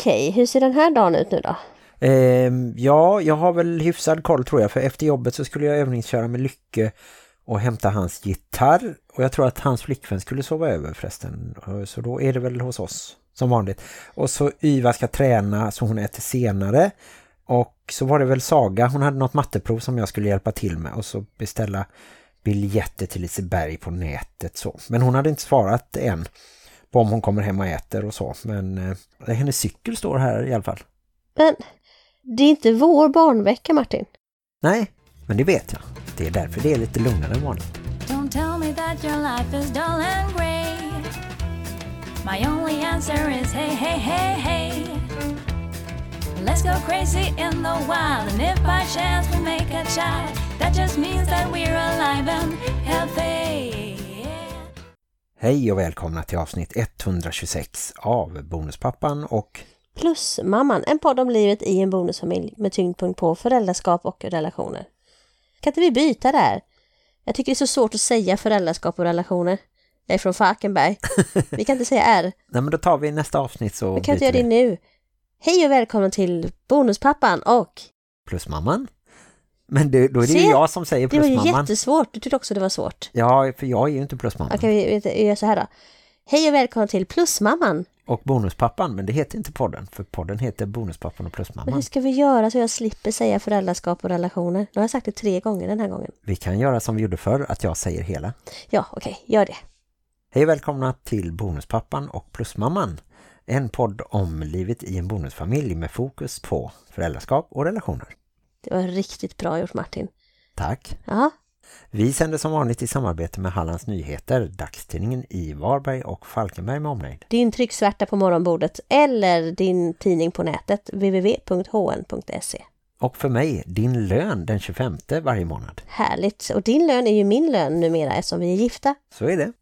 Okej, hur ser den här dagen ut nu då? Eh, ja, jag har väl hyfsad koll tror jag. För efter jobbet så skulle jag övningsköra med Lycke och hämta hans gitarr. Och jag tror att hans flickvän skulle sova över förresten. Eh, så då är det väl hos oss som vanligt. Och så Yva ska träna så hon äter senare. Och så var det väl Saga, hon hade något matteprov som jag skulle hjälpa till med. Och så beställa biljetter till Liseberg på nätet så. Men hon hade inte svarat än på om hon kommer hem och äter och så. Men eh, hennes cykel står här i alla fall. Men det är inte vår barnvecka Martin. Nej, men det vet jag. Det är därför det är lite lugnare än vanligt. Don't tell me that your life is dull and grey. My only answer is hey, hey, hey, hey. Let's go crazy in the wild. And if by chance we make a child, that just means that we're alive and healthy. Hej och välkomna till avsnitt 126 av Bonuspappan och Plus mamman, en podd om livet i en bonusfamilj med tyngdpunkt på föräldraskap och relationer. Kan inte vi byta där? Jag tycker det är så svårt att säga föräldraskap och relationer. Jag är från Falkenberg. Vi kan inte säga R. Nej men då tar vi nästa avsnitt så Vi kan inte göra det nu. Hej och välkommen till Bonuspappan och... Plusmamman. Men det, då är det Se, ju jag som säger Det var ju plusmamman. jättesvårt. Du tyckte också det var svårt. Ja, för jag är ju inte plusmamman. Okej, vi, vi, gör så här då. Hej och välkommen till Plusmamman. Och bonuspappan, men det heter inte podden. För podden heter Bonuspappan och Men plusmamman. hur ska vi göra så jag slipper säga föräldraskap och relationer? Nu har jag sagt det tre gånger den här gången. Vi kan göra som vi gjorde förr, att jag säger hela. Ja, okej, gör det. Hej och välkomna till Bonuspappan och Plusmamman. En podd om livet i en bonusfamilj med fokus på föräldraskap och relationer. Det var riktigt bra gjort Martin. Tack! Ja, Vi sänder som vanligt i samarbete med Hallands Nyheter, dagstidningen i Varberg och Falkenberg med omnejd. din trycksvärta på morgonbordet eller din tidning på nätet www.hn.se. Och för mig, din lön den 25 varje månad. Härligt! Och din lön är ju min lön numera eftersom vi är gifta. Så är det.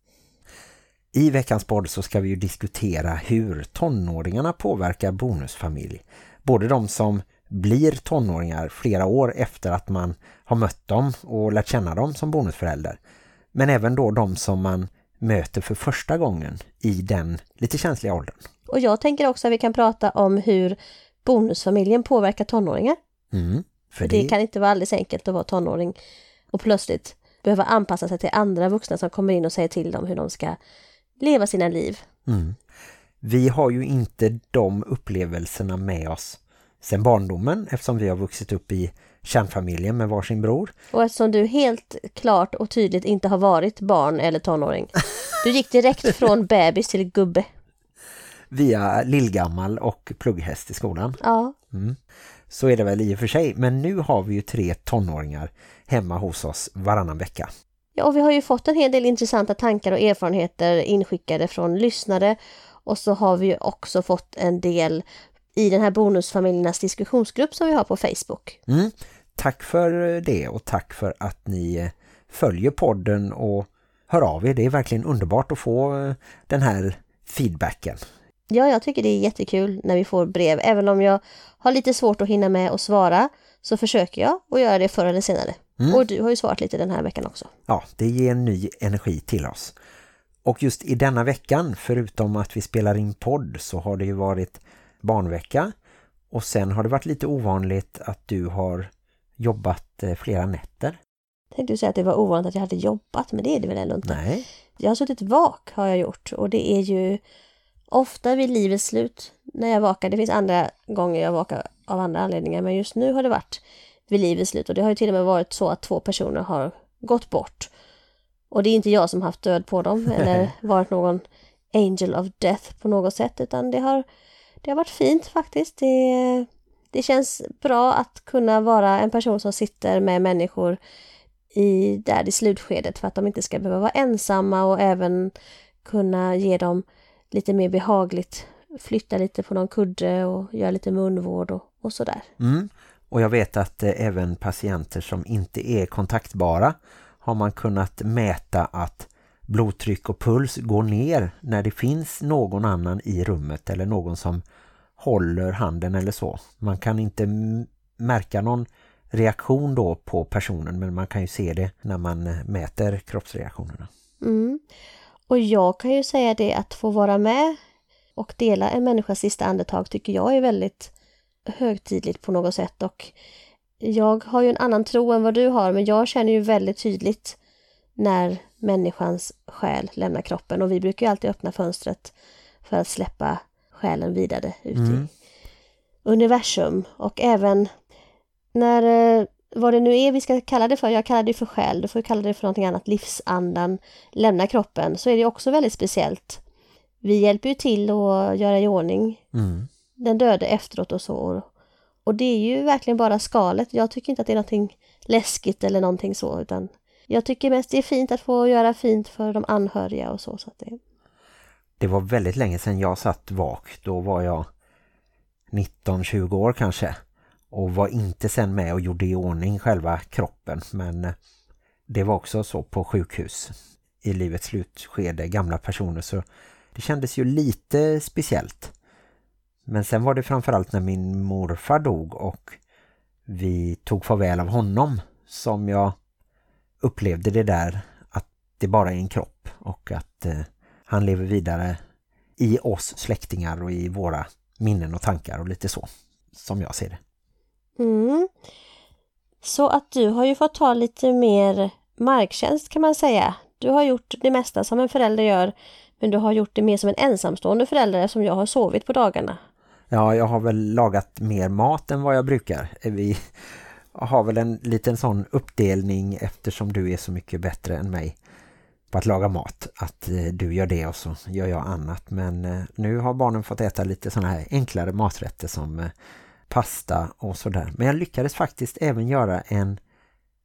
I veckans podd så ska vi ju diskutera hur tonåringarna påverkar bonusfamilj. Både de som blir tonåringar flera år efter att man har mött dem och lärt känna dem som bonusförälder. Men även då de som man möter för första gången i den lite känsliga åldern. Och jag tänker också att vi kan prata om hur bonusfamiljen påverkar tonåringar. Mm, för För det kan inte vara alldeles enkelt att vara tonåring och plötsligt behöva anpassa sig till andra vuxna som kommer in och säger till dem hur de ska leva sina liv. Mm. Vi har ju inte de upplevelserna med oss sedan barndomen eftersom vi har vuxit upp i kärnfamiljen med varsin bror. Och eftersom du helt klart och tydligt inte har varit barn eller tonåring. Du gick direkt från bebis till gubbe. Via lillgammal och plugghäst i skolan. Ja, Så är det väl i och för sig. Men nu har vi ju tre tonåringar hemma hos oss varannan vecka. Ja, och vi har ju fått en hel del intressanta tankar och erfarenheter inskickade från lyssnare. Och så har vi ju också fått en del i den här bonusfamiljernas diskussionsgrupp som vi har på Facebook. Mm. Tack för det och tack för att ni eh, följer podden och hör av er. Det är verkligen underbart att få eh, den här feedbacken. Ja, jag tycker det är jättekul när vi får brev. Även om jag har lite svårt att hinna med och svara så försöker jag att göra det förr eller senare. Mm. Och du har ju svarat lite den här veckan också. Ja, det ger en ny energi till oss. Och just i denna veckan, förutom att vi spelar in podd så har det ju varit barnvecka. Och sen har det varit lite ovanligt att du har jobbat eh, flera nätter. Tänkte du säga att det var ovanligt att jag hade jobbat, men det är det väl ändå inte. Nej, Jag har suttit vak har jag gjort och det är ju ofta vid livets slut när jag vakar. Det finns andra gånger jag vakar av andra anledningar men just nu har det varit vid livets slut och det har ju till och med varit så att två personer har gått bort. Och det är inte jag som haft död på dem eller varit någon angel of death på något sätt utan det har, det har varit fint faktiskt. Det, det känns bra att kunna vara en person som sitter med människor i, där i slutskedet för att de inte ska behöva vara ensamma och även kunna ge dem lite mer behagligt flytta lite på någon kudde och göra lite munvård och, och sådär. mm. och jag vet att eh, även patienter som inte är kontaktbara har man kunnat mäta att blodtryck och puls går ner när det finns någon annan i rummet eller någon som håller handen eller så. Man kan inte märka någon reaktion då på personen men man kan ju se det när man eh, mäter kroppsreaktionerna. Mm. Och jag kan ju säga det att få vara med och dela en människas sista andetag tycker jag är väldigt högtidligt på något sätt och jag har ju en annan tro än vad du har men jag känner ju väldigt tydligt när människans själ lämnar kroppen och vi brukar ju alltid öppna fönstret för att släppa själen vidare ut i Mm. universum och även när, eh, vad det nu är vi ska kalla det för, jag kallar det för själ, du får kalla det för någonting annat, livsandan lämnar kroppen, så är det också väldigt speciellt. Vi hjälper ju till att göra i ordning Mm. den döde efteråt och så. Och det är ju verkligen bara skalet. Jag tycker inte att det är någonting läskigt eller någonting så, utan jag tycker mest det är fint att få göra fint för de anhöriga och så. så att det... Det var väldigt länge sedan jag satt vak. Då var jag 19-20 år kanske. Och var inte sen med och gjorde i ordning själva kroppen. Men eh, det var också så på sjukhus i livets slutskede, gamla personer. Så det kändes ju lite speciellt. Men sen var det framförallt när min morfar dog och vi tog farväl av honom som jag upplevde det där att det bara är en kropp och att eh, han lever vidare i oss släktingar och i våra minnen och tankar och lite så som jag ser det. Mm. Så att du har ju fått ta lite mer marktjänst kan man säga. Du har gjort det mesta som en förälder gör men du har gjort det mer som en ensamstående förälder som jag har sovit på dagarna. Ja, jag har väl lagat mer mat än vad jag brukar. Vi har väl en liten sån uppdelning eftersom du är så mycket bättre än mig på att laga mat. Att eh, du gör det och så gör jag annat. Men eh, nu har barnen fått äta lite såna här enklare maträtter som eh, pasta och sådär. Men jag lyckades faktiskt även göra en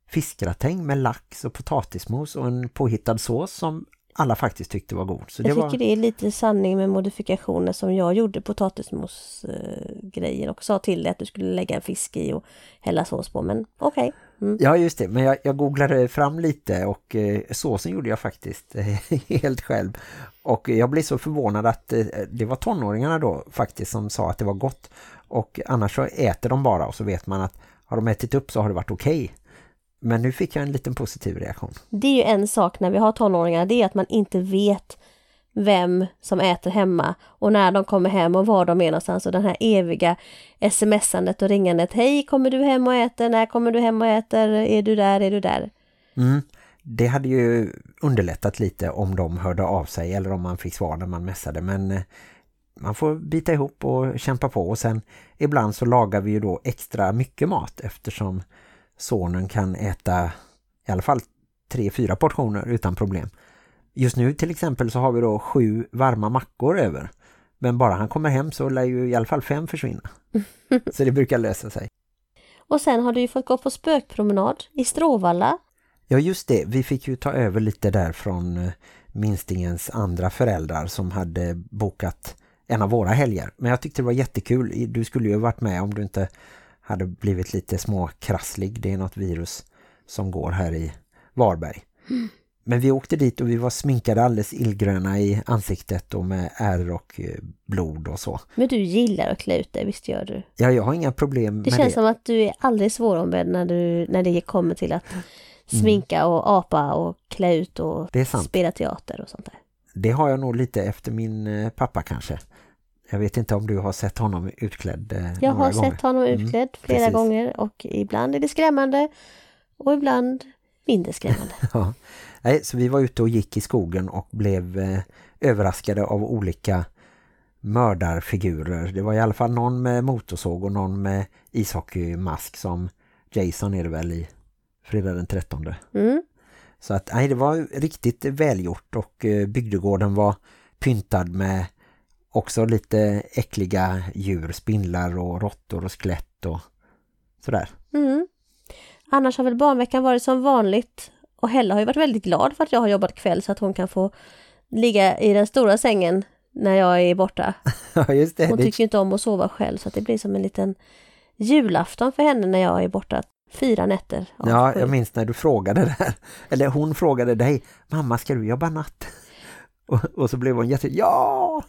fiskgratäng med lax och potatismos och en påhittad sås som alla faktiskt tyckte var god. Så det Jag var... tycker det är lite sanning med modifikationer som jag gjorde potatismos-grejen och sa till dig att du skulle lägga en fisk i och hälla sås på. Men okej. Mm. Ja just det, men jag, jag googlade fram lite och eh, såsen gjorde jag faktiskt helt själv. Och jag blev så förvånad att eh, det var tonåringarna då faktiskt som sa att det var gott. Och annars så äter de bara och så vet man att har de ätit upp så har det varit okej. Men nu fick jag en liten positiv reaktion. Det är ju en sak när vi har tonåringar, det är att man inte vet vem som äter hemma och när de kommer hem och var de är någonstans och den här eviga smsandet och ringandet. Hej, kommer du hem och äter? När kommer du hem och äter? Är du där? Är du där? Mm. Det hade ju underlättat lite om de hörde av sig eller om man fick svar när man mässade. Men eh, man får bita ihop och kämpa på. Och sen ibland så lagar vi ju då extra mycket mat eftersom sonen kan äta i alla fall tre, fyra portioner utan problem. Just nu till exempel så har vi då sju varma mackor över. Men bara han kommer hem så lär ju i alla fall fem försvinna. så det brukar lösa sig. Och sen har du ju fått gå på spökpromenad i Stråvalla. Ja just det, vi fick ju ta över lite där från eh, minstingens andra föräldrar som hade bokat en av våra helger. Men jag tyckte det var jättekul. Du skulle ju ha varit med om du inte hade blivit lite småkrasslig. Det är något virus som går här i Varberg. Men vi åkte dit och vi var sminkade alldeles illgröna i ansiktet och med ärr och eh, blod och så. Men du gillar att klä ut dig, visst gör du? Ja, jag har inga problem Det med känns det. som att du är aldrig svårombedd när, du, när det kommer till att sminka och apa och klä ut och Det spela teater och sånt där. Det har jag nog lite efter min eh, pappa kanske. Jag vet inte om du har sett honom utklädd eh, Jag har gånger. sett honom Mm, utklädd flera precis. gånger och ibland är det skrämmande och ibland mindre skrämmande. Ja. Nej, så vi var ute och gick i skogen och blev eh, överraskade av olika mördarfigurer. Det var i alla fall någon med motorsåg och någon med ishockeymask som Jason är det väl i fredag den 13. Mm. Så att nej, det var riktigt välgjort och eh, bygdegården var pyntad med också lite äckliga djur, spindlar och råttor och skelett och sådär. Mm. Annars har väl barnveckan varit som vanligt och Hella har ju varit väldigt glad för att jag har jobbat kväll så att hon kan få ligga i den stora sängen när jag är borta. Ja, just det. Hon tycker ju inte om att sova själv så att det blir som en liten julafton för henne när jag är borta. Fyra nätter. Ja, jag minns när du frågade det här. Eller hon frågade dig, mamma ska du jobba natt? Och, och så blev hon jätte, ja!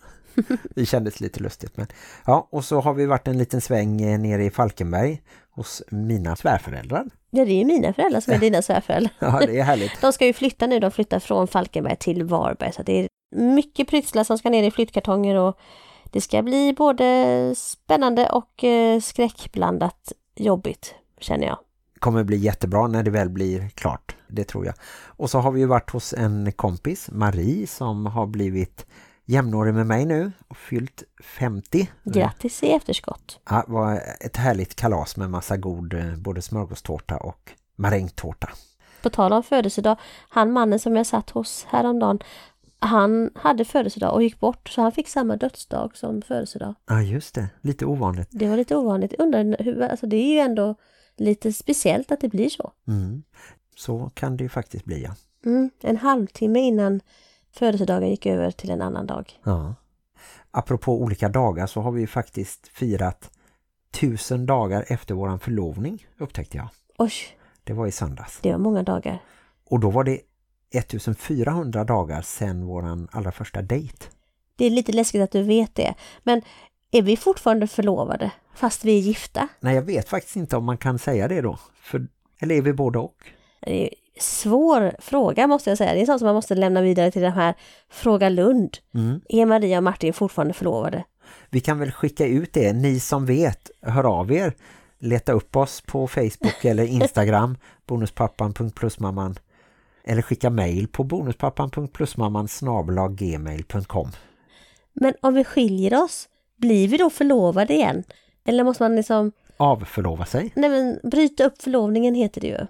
Det kändes lite lustigt. Men, ja, och så har vi varit en liten sväng eh, nere i Falkenberg hos mina svärföräldrar. Ja, det är ju mina föräldrar som är dina svärföräldrar. Ja, det är härligt. De ska ju flytta nu, de flyttar från Falkenberg till Varberg så det är mycket pryttlar som ska ner i flyttkartonger och Det ska bli både spännande och eh, skräckblandat jobbigt, känner jag. kommer bli jättebra när det väl blir klart, det tror jag. Och så har vi ju varit hos en kompis, Marie, som har blivit jämnårig med mig nu och fyllt 50. Grattis i efterskott. Ja, det var ett härligt kalas med massa god eh, både smörgåstårta och marängtårta. På tal om födelsedag, han mannen som jag satt hos häromdagen, han hade födelsedag och gick bort så han fick samma dödsdag som födelsedag. Ja, just det. Lite ovanligt. Det var lite ovanligt. Undrar hur, alltså det är ju ändå lite speciellt att det blir så. Mm. Så kan det ju faktiskt bli, ja. Mm, en halvtimme innan födelsedagen gick över till en annan dag. ja. Apropå olika dagar så har vi faktiskt firat tusen dagar efter våran förlovning, upptäckte jag. Oj, Det var i söndags. det var många dagar. Och då var det 1400 dagar sedan våran allra första dejt. Det är lite läskigt att du vet det. Men är vi fortfarande förlovade fast vi är gifta? Nej, jag vet faktiskt inte om man kan säga det då. För, eller är vi både och? Svår fråga måste jag säga. Det är sånt som man måste lämna vidare till den här Fråga Lund. Mm. Är Maria och Martin fortfarande förlovade? Vi kan väl skicka ut det. Ni som vet, hör av er. Leta upp oss på Facebook eller Instagram. bonuspappan.plusmamman Eller skicka mejl på bonuspappan.plusmamman gmail.com Men om vi skiljer oss, blir vi då förlovade igen? Eller måste man liksom, Avförlova sig. nej men bryta upp förlovningen heter det ju.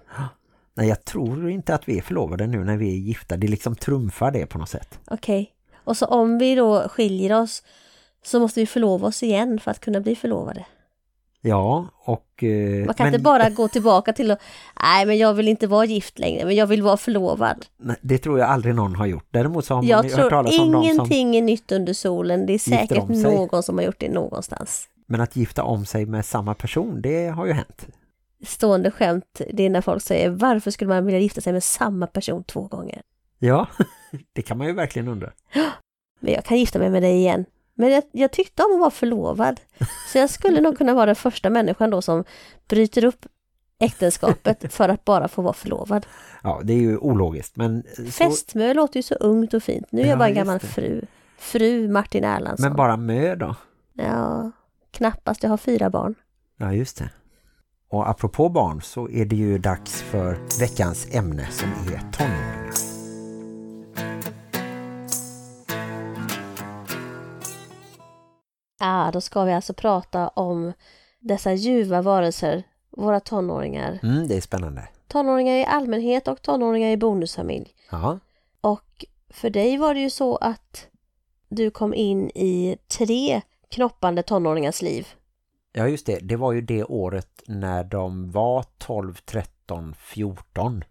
Nej, jag tror inte att vi är förlovade nu när vi är gifta. Det liksom trumfar det på något sätt. Okej. Och så om vi då skiljer oss så måste vi förlova oss igen för att kunna bli förlovade. Ja, och... eh, Man kan men- inte bara gå tillbaka till att, nej men jag vill inte vara gift längre, men jag vill vara förlovad. Nej, det tror jag aldrig någon har gjort. Däremot så har man Jag ju hört talas om dem som... ingenting är nytt under solen. Det är säkert någon som har gjort det någonstans. Men att gifta om sig med samma person, det har ju hänt. Stående skämt, det är när folk säger varför skulle man vilja gifta sig med samma person två gånger? Ja, det kan man ju verkligen undra. Men jag kan gifta mig med dig igen. Men jag, jag tyckte om att vara förlovad. Så jag skulle nog kunna vara den första människan då som bryter upp äktenskapet för att bara få vara förlovad. Ja, det är ju ologiskt. Men, så, Fästmö låter ju så ungt och fint. Nu är jag Ja, bara en gammal fru. Fru Martin Erlandsson. men bara mö då? Ja, knappast. Jag har fyra barn. Ja, just det. Och apropå barn så är det ju dags för veckans ämne som är tonåringar. Ja, då ska vi alltså prata om dessa ljuva varelser, våra tonåringar. Mm, det är spännande. Tonåringar i allmänhet och tonåringar i bonusfamilj. Ja, Och för dig var det ju så att du kom in i tre knoppande tonåringars liv. Ja just det. Det var ju det året när de var 12, 13, 14.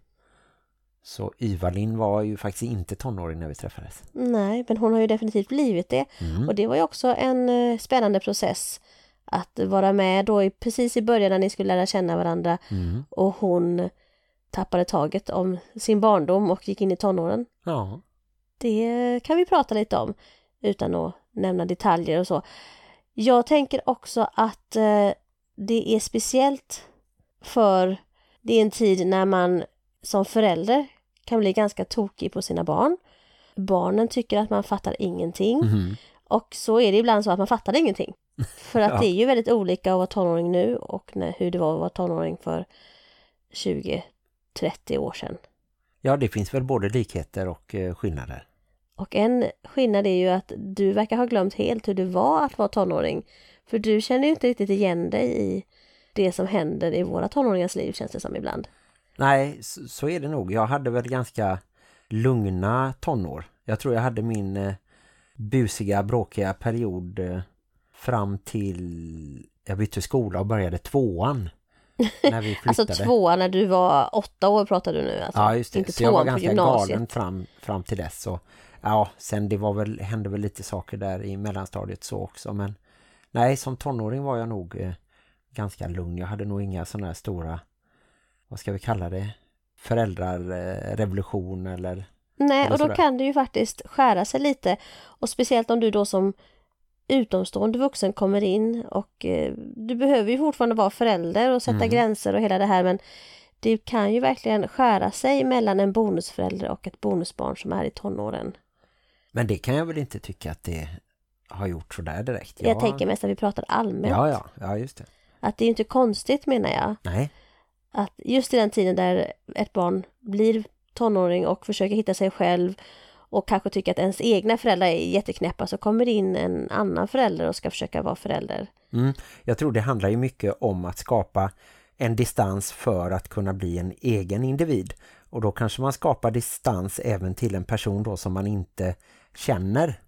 Så Yvalin var ju faktiskt inte tonåring när vi träffades. Nej, men hon har ju definitivt blivit det. Mm. Och det var ju också en eh, spännande process att vara med då i, precis i början när ni skulle lära känna varandra Mm. och hon tappade taget om sin barndom och gick in i tonåren. Ja, Det kan vi prata lite om utan att nämna detaljer och så. Jag tänker också att eh, det är speciellt för det är en tid när man som förälder kan bli ganska tokig på sina barn. Barnen tycker att man fattar ingenting Mhm. och så är det ibland så att man fattar ingenting. För att Ja. det är ju väldigt olika att vara tonåring nu och när, hur det var att vara tonåring för 20-30 år sedan. ja det finns väl både likheter och eh, skillnader. Och en skillnad är ju att du verkar ha glömt helt hur det var att vara tonåring. För du känner ju inte riktigt igen dig i det som händer i våra tonåringars liv känns det som ibland. Nej, så, är det nog. Jag hade väl ganska lugna tonår. Jag tror jag hade min eh, busiga, bråkiga period eh, fram till jag bytte skola och började tvåan. När vi flyttade. Alltså tvåan när du var åtta år pratar du nu alltså. Ja, just det. Inte så jag var ganska galen fram, fram till dess. Så, ja, sen det var väl, hände väl lite saker där i mellanstadiet så också. Men nej, som tonåring var jag nog eh, ganska lugn. Jag hade nog inga sådana här stora, vad ska vi kalla det? Föräldrarrevolution eller... Nej, Eller och då sådär. kan det ju faktiskt skära sig lite. Och speciellt om du då som utomstående vuxen kommer in och eh, du behöver ju fortfarande vara förälder och sätta Mm. gränser och hela det här men det kan ju verkligen skära sig mellan en bonusförälder och ett bonusbarn som är i tonåren. Men det kan jag väl inte tycka att det har gjort sådär direkt. Jag tänker mest att vi pratar allmänt. Ja, ja, ja, just det. Att det är inte konstigt menar jag. Nej, Att just i den tiden där ett barn blir tonåring och försöker hitta sig själv och kanske tycker att ens egna föräldrar är jätteknäppa så kommer det in en annan förälder och ska försöka vara förälder. Mm. Jag tror det handlar ju mycket om att skapa en distans för att kunna bli en egen individ. Och då kanske man skapar distans även till en person då som man inte känner.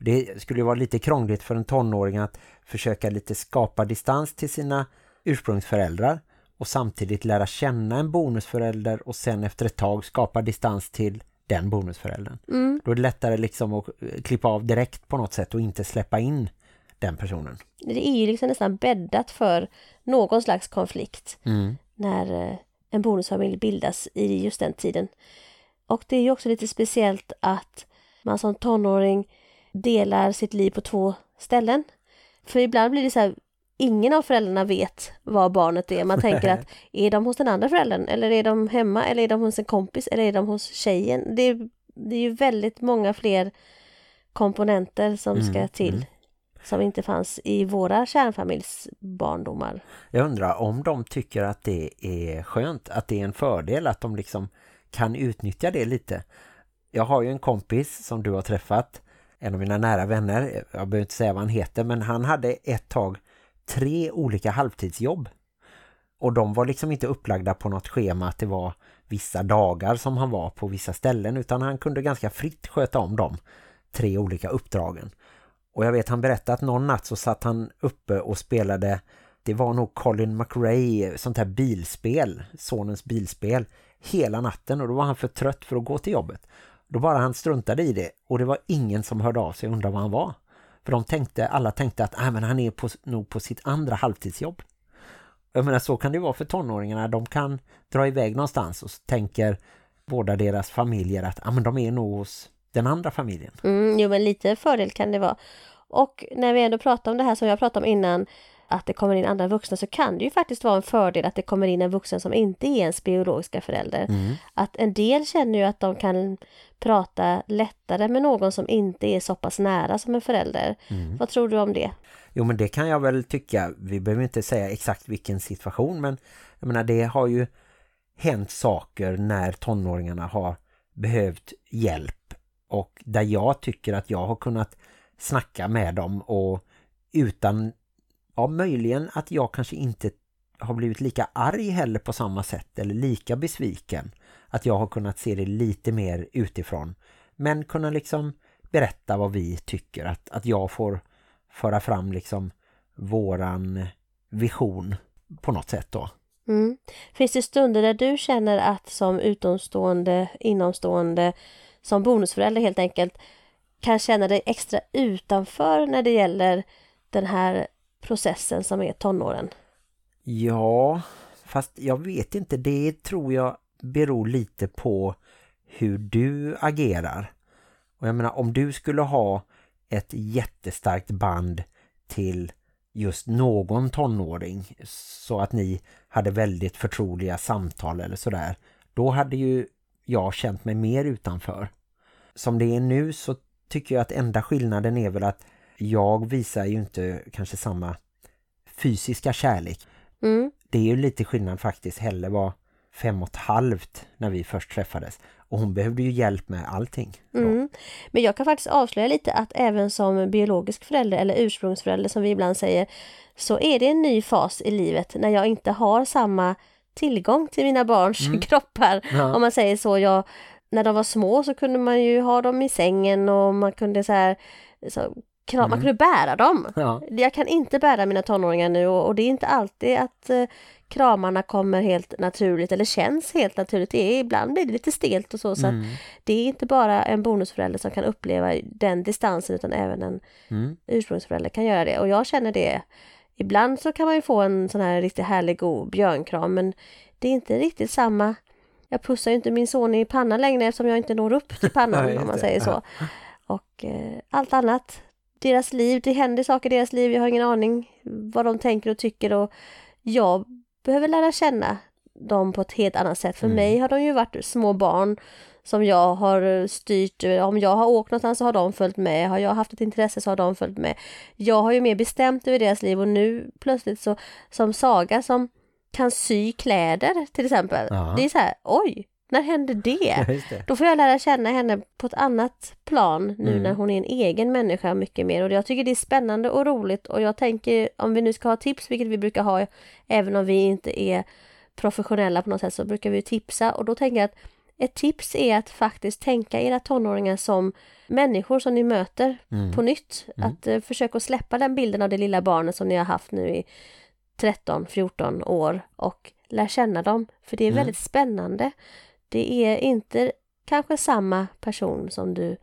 Det skulle vara lite krångligt för en tonåring att försöka lite skapa distans till sina ursprungsföräldrar och samtidigt lära känna en bonusförälder och sen efter ett tag skapa distans till den bonusföräldern. Mm. Då är det lättare liksom att klippa av direkt på något sätt och inte släppa in den personen. Det är ju liksom nästan bäddat för någon slags konflikt Mm. när eh, en bonusfamilj bildas i just den tiden. Och det är ju också lite speciellt att man som tonåring delar sitt liv på två ställen. För ibland blir det så här, ingen av föräldrarna vet vad barnet är. Man tänker att är de hos den andra föräldern eller är de hemma eller är de hos en kompis eller är de hos tjejen? Det är, det är ju väldigt många fler komponenter som ska Mm, till mm. som inte fanns i våra kärnfamiljsbarndomar. Jag undrar om de tycker att det är skönt, att det är en fördel att de liksom kan utnyttja det lite. Jag har ju en kompis som du har träffat, en av mina nära vänner, jag behöver inte säga vad han heter, men han hade ett tag tre olika halvtidsjobb. Och de var liksom inte upplagda på något schema att det var vissa dagar som han var på vissa ställen utan han kunde ganska fritt sköta om dem tre olika uppdragen. Och jag vet han berättade att någon natt så satt han uppe och spelade det var nog Colin McRae sånt här bilspel, sonens bilspel hela natten och då var han för trött för att gå till jobbet. Då bara han struntade i det och det var ingen som hörde av sig och undrade var han var. För de tänkte, alla tänkte att ah, men han är på, nog på sitt andra halvtidsjobb. Jag menar så kan det vara för tonåringarna. De kan dra iväg någonstans och så tänker båda deras familjer att ah, men de är nog hos den andra familjen. Mm, jo men lite fördel kan det vara. Och när vi ändå pratar om det här som jag pratade om innan att det kommer in andra vuxna så kan det ju faktiskt vara en fördel att det kommer in en vuxen som inte är ens biologiska förälder. Mm. Att en del känner ju att de kan prata lättare med någon som inte är så pass nära som en förälder. Mm. Vad tror du om det? Jo men det kan jag väl tycka. Vi behöver inte säga exakt vilken situation men jag menar det har ju hänt saker när tonåringarna har behövt hjälp och där jag tycker att jag har kunnat snacka med dem och utan, ja möjligen att jag kanske inte har blivit lika arg heller på samma sätt eller lika besviken. Att jag har kunnat se det lite mer utifrån. Men kunna liksom berätta vad vi tycker. Att, att jag får föra fram liksom våran vision på något sätt då. Mm. Finns det stunder där du känner att som utomstående, inomstående, som bonusförälder helt enkelt kan känna dig extra utanför när det gäller den här processen som är tonåren? Ja, fast jag vet inte. Det tror jag beror lite på hur du agerar. Och jag menar, om du skulle ha ett jättestarkt band till just någon tonåring så att ni hade väldigt förtroliga samtal eller sådär, då hade ju jag känt mig mer utanför. Som det är nu så tycker jag att enda skillnaden är väl att jag visar ju inte kanske samma fysiska kärlek. Mm. Det är ju lite skillnad faktiskt. Helle var fem och ett halvt när vi först träffades. Och hon behövde ju hjälp med allting. Mm. Men jag kan faktiskt avslöja lite att även som biologisk förälder eller ursprungsförälder som vi ibland säger så är det en ny fas i livet när jag inte har samma tillgång till mina barns kroppar. Ja. Om man säger så, jag, när de var små så kunde man ju ha dem i sängen och man kunde så här, så, kram, man kunde bära dem. Ja. Jag kan inte bära mina tonåringar nu och, och det är inte alltid att eh, kramarna kommer helt naturligt eller känns helt naturligt. Det är, ibland blir det lite stelt och så. så Mm. det är inte bara en bonusförälder som kan uppleva den distansen utan även en Mm. ursprungsförälder kan göra det. Och jag känner det. Ibland så kan man ju få en sån här riktigt härlig god björnkram men det är inte riktigt samma. Jag pussar ju inte min son i pannan längre eftersom jag inte når upp till pannan om man säger så. Och eh, allt annat. Deras liv, det händer saker i deras liv. Jag har ingen aning vad de tänker och tycker och jag behöver lära känna dem på ett helt annat sätt. För Mm. mig har de ju varit små barn som jag har styrt. Om jag har åkt någonstans så har de följt med. Har jag haft ett intresse så har de följt med. Jag har ju mer bestämt över deras liv och nu plötsligt så som Saga som kan sy kläder till exempel. Ja. Det är så här, oj, när hände det? Ja, det. Då får jag lära känna henne på ett annat plan nu Mm. när hon är en egen människa mycket mer och jag tycker det är spännande och roligt och jag tänker om vi nu ska ha tips, vilket vi brukar ha även om vi inte är professionella på något sätt så brukar vi tipsa och då tänker jag att ett tips är att faktiskt tänka era tonåringar som människor som ni möter Mm. på nytt. Att eh, försöka släppa den bilden av det lilla barnet som ni har haft nu i 13-14 år och lär känna dem. För det är Mm. väldigt spännande. Det är inte kanske samma person som du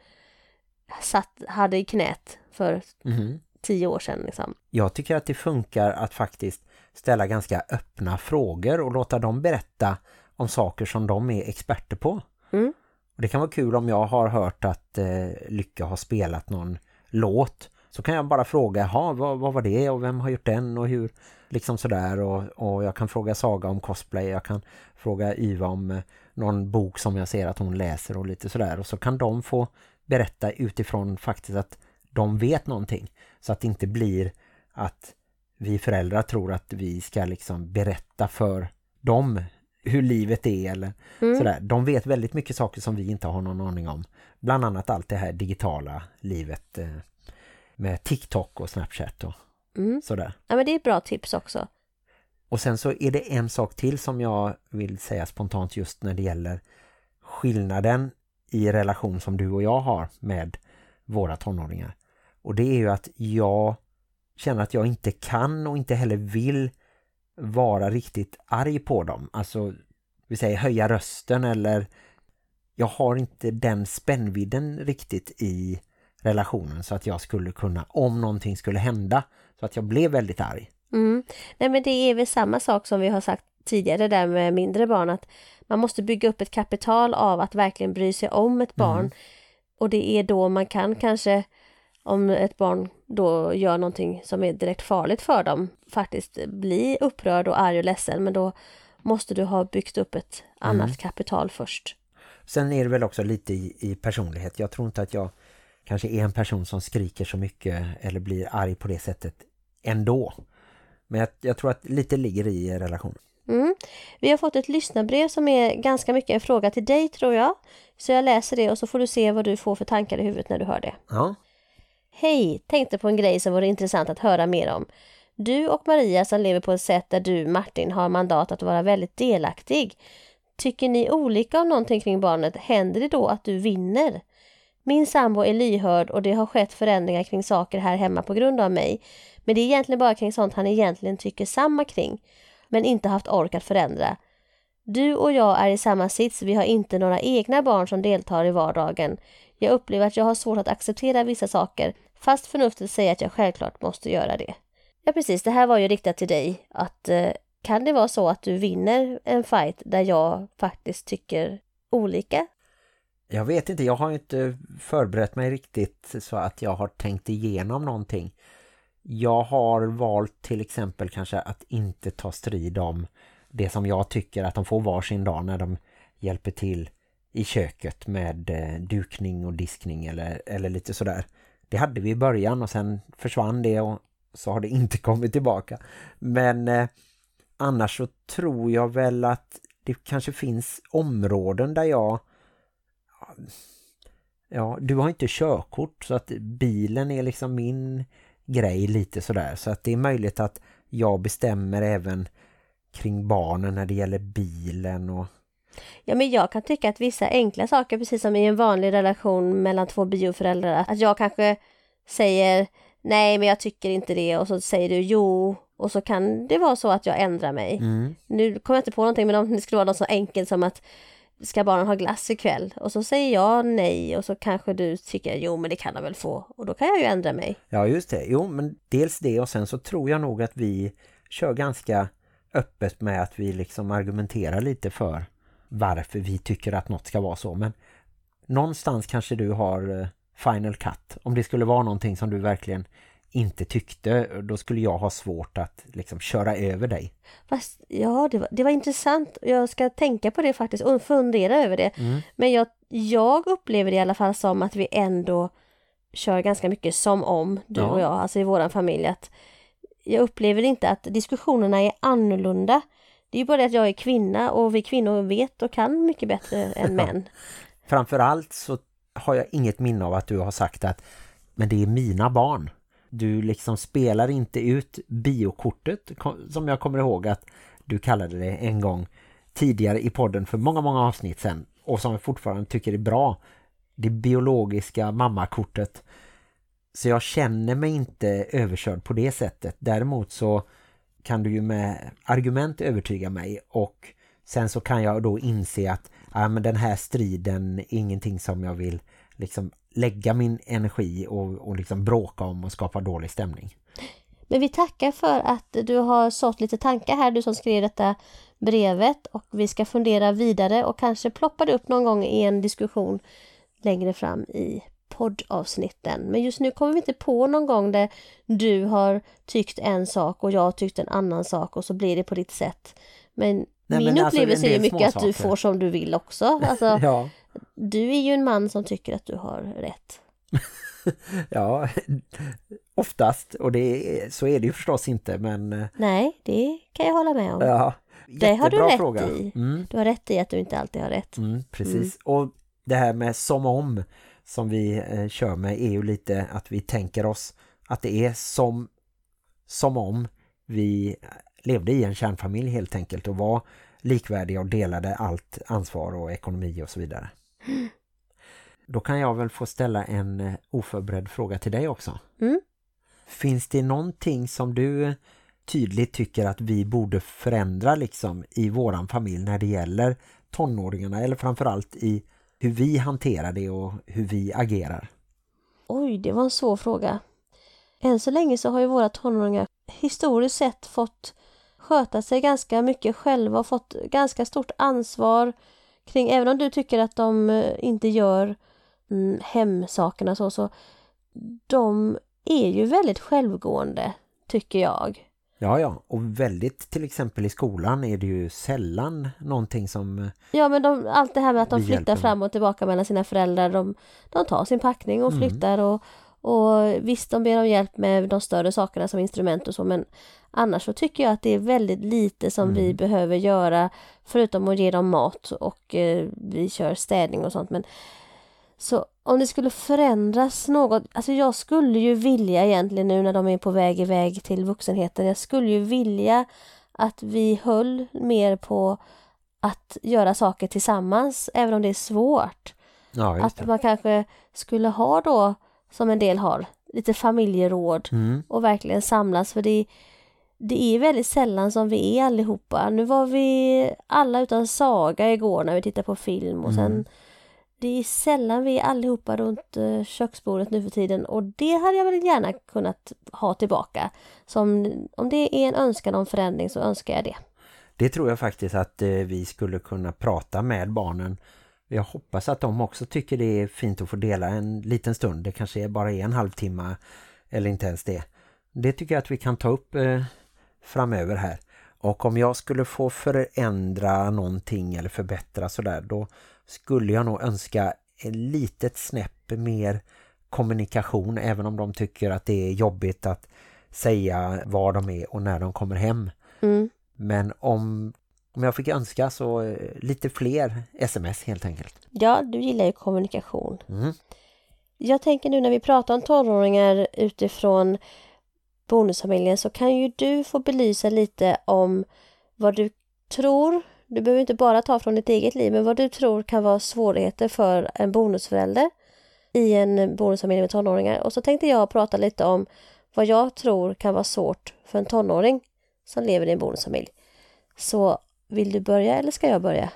satt, hade i knät för Mhm. tio år sedan. Liksom. Jag tycker att det funkar att faktiskt ställa ganska öppna frågor och låta dem berätta om saker som de är experter på. Mm. Och det kan vara kul om jag har hört att eh, Lycka har spelat någon låt. Så kan jag bara fråga, vad, vad var det och vem har gjort den och hur, liksom sådär. Och, och jag kan fråga Saga om cosplay, jag kan fråga Iva om eh, någon bok som jag ser att hon läser och lite sådär. Och så kan de få berätta utifrån faktiskt att de vet någonting. Så att det inte blir att vi föräldrar tror att vi ska liksom berätta för dem hur livet är eller Mm. sådär. De vet väldigt mycket saker som vi inte har någon aning om. Bland annat allt det här digitala livet eh, med TikTok och Snapchat och Mm. sådär. Ja, men det är ett bra tips också. Och sen så är det en sak till som jag vill säga spontant just när det gäller skillnaden i relation som du och jag har med våra tonåringar. Och det är ju att jag känner att jag inte kan och inte heller vill vara riktigt arg på dem. Alltså, vi säger höja rösten eller jag har inte den spännvidden riktigt i relationen så att jag skulle kunna, om någonting skulle hända, så att jag blev väldigt arg. Mm. Nej men det är väl samma sak som vi har sagt tidigare där med mindre barn att man måste bygga upp ett kapital av att verkligen bry sig om ett barn. Och det är då man kan kanske om ett barn då gör någonting som är direkt farligt för dem faktiskt bli upprörd och arg och ledsen men då måste du ha byggt upp ett annat kapital först. Sen är det väl också lite i, i personlighet. Jag tror inte att jag kanske en person som skriker så mycket eller blir arg på det sättet ändå. Men jag, jag tror att lite ligger i relationen. Mm. Vi har fått ett lyssnarbrev som är ganska mycket en fråga till dig tror jag. Så jag läser det och så får du se vad du får för tankar i huvudet när du hör det. Ja, Hej! Tänkte på en grej som vore intressant att höra mer om. Du och Maria som lever på ett sätt där du, Martin, har mandat att vara väldigt delaktig. Tycker ni olika om någonting kring barnet, händer det då att du vinner? Min sambo är lyhörd och det har skett förändringar kring saker här hemma på grund av mig. Men det är egentligen bara kring sånt han egentligen tycker samma kring, men inte haft ork att förändra. Du och jag är i samma sits, vi har inte några egna barn som deltar i vardagen. Jag upplever att jag har svårt att acceptera vissa saker, fast förnuftet säger att jag självklart måste göra det. Ja precis, det här var ju riktat till dig. Att eh, kan det vara så att du vinner en fight där jag faktiskt tycker olika? Jag vet inte. Jag har inte förberett mig riktigt så att jag har tänkt igenom någonting. Jag har valt till exempel kanske att inte ta strid om det som jag tycker att de får varsin dag när de hjälper till i köket med eh, dukning och diskning eller, eller lite sådär. Det hade vi i början och sen försvann det och så har det inte kommit tillbaka. Men eh, annars så tror jag väl att det kanske finns områden där jag ja, du har inte körkort så att bilen är liksom min grej lite sådär. Så att det är möjligt att jag bestämmer även kring barnen när det gäller bilen och Ja men jag kan tycka att vissa enkla saker, precis som i en vanlig relation mellan två bioföräldrar, att jag kanske säger nej men jag tycker inte det och så säger du jo och så kan det vara så att jag ändrar mig. mm, Nu kommer jag inte på någonting men om det skulle vara något så enkelt som att ska barnen ha glass ikväll? Och så säger jag nej och så kanske du tycker jo men det kan de väl få och då kan jag ju ändra mig. Ja just det, jo men dels det och sen så tror jag nog att vi kör ganska öppet med att vi liksom argumenterar lite för varför vi tycker att något ska vara så. Men någonstans kanske du har eh, final cut. Om det skulle vara någonting som du verkligen inte tyckte, då skulle jag ha svårt att liksom köra över dig. Fast ja, det var, det var intressant. Jag ska tänka på det faktiskt och fundera över det. Men jag, jag upplever det i alla fall som att vi ändå kör ganska mycket som om, du Ja. och jag, alltså i våran familj. Att jag upplever inte att diskussionerna är annorlunda. Det är ju bara det att jag är kvinna och vi kvinnor vet och kan mycket bättre än män. Framförallt så har jag inget minne av att du har sagt att men det är mina barn. Du liksom spelar inte ut biokortet som jag kommer ihåg att du kallade det en gång tidigare i podden för många, många avsnitt sen och som jag fortfarande tycker är bra. Det biologiska mammakortet. Så jag känner mig inte överkörd på det sättet. Däremot så kan du ju med argument övertyga mig och sen så kan jag då inse att ja, men den här striden är ingenting som jag vill liksom lägga min energi och, och liksom bråka om och skapa dålig stämning. Men vi tackar för att du har sått lite tankar här, du som skrev detta brevet och vi ska fundera vidare och kanske ploppa det upp någon gång i en diskussion längre fram i poddavsnitten. Men just nu kommer vi inte på någon gång där du har tyckt en sak och jag har tyckt en annan sak och så blir det på ditt sätt. Men Nej, min men alltså, upplevelse en är ju mycket att du får som du vill också. Alltså, Ja, Du är ju en man som tycker att du har rätt. ja oftast och det är, så är det ju förstås inte men eh, Nej, det kan jag hålla med om. ja, Det har du rätt fråga. i. Mm. Du har rätt i att du inte alltid har rätt. Mm, precis. Och det här med som om som vi eh, kör med är ju lite att vi tänker oss att det är som, som om vi levde i en kärnfamilj helt enkelt och var likvärdiga och delade allt ansvar och ekonomi och så vidare. Då kan jag väl få ställa en eh, oförberedd fråga till dig också. Mm. Finns det någonting som du tydligt tycker att vi borde förändra liksom i våran familj när det gäller tonåringarna eller framförallt i hur vi hanterar det och hur vi agerar? Oj, det var en svår fråga. Än så länge så har ju våra tonåringar historiskt sett fått sköta sig ganska mycket själva och fått ganska stort ansvar kring, även om du tycker att de eh, inte gör mm, hemsakerna så, så de är ju väldigt självgående, tycker jag. Ja, ja. Och väldigt till exempel i skolan är det ju sällan någonting som... eh, Ja men de, allt det här med att de flyttar fram och tillbaka mellan sina föräldrar, de, de tar sin packning och Mm. flyttar och, och visst de ber om hjälp med de större sakerna som instrument och så men annars så tycker jag att det är väldigt lite som vi Mm. behöver göra förutom att ge dem mat och eh, vi kör städning och sånt men så om det skulle förändras något, alltså jag skulle ju vilja egentligen nu när de är på väg iväg till vuxenheten, jag skulle ju vilja att vi höll mer på att göra saker tillsammans, även om det är svårt. Ja, Att man kanske skulle ha då, som en del har, lite familjeråd Mm. och verkligen samlas för det, det är väldigt sällan som vi är allihopa. Nu var vi alla utan Saga igår när vi tittade på film och sen Mm. det är sällan vi är allihopa runt eh, köksbordet nu för tiden och det hade jag väl gärna kunnat ha tillbaka. Så om, om det är en önskan om förändring så önskar jag det. Det tror jag faktiskt att eh, vi skulle kunna prata med barnen. Jag hoppas att de också tycker det är fint att få dela en liten stund. Det kanske är bara en halvtimme eller inte ens det. Det tycker jag att vi kan ta upp eh, framöver här. Och om jag skulle få förändra någonting eller förbättra sådär då skulle jag nog önska en litet snäpp mer kommunikation även om de tycker att det är jobbigt att säga var de är och när de kommer hem. Mm. Men om, om jag fick önska så eh, lite fler sms helt enkelt. Ja, du gillar ju kommunikation. Mm. Jag tänker nu när vi pratar om tonåringar utifrån bonusfamiljen så kan ju du få belysa lite om vad du tror, du behöver inte bara ta från ditt eget liv, men vad du tror kan vara svårigheter för en bonusförälder i en bonusfamilj med tonåringar. Och så tänkte jag prata lite om vad jag tror kan vara svårt för en tonåring som lever i en bonusfamilj. Så vill du börja eller ska jag börja?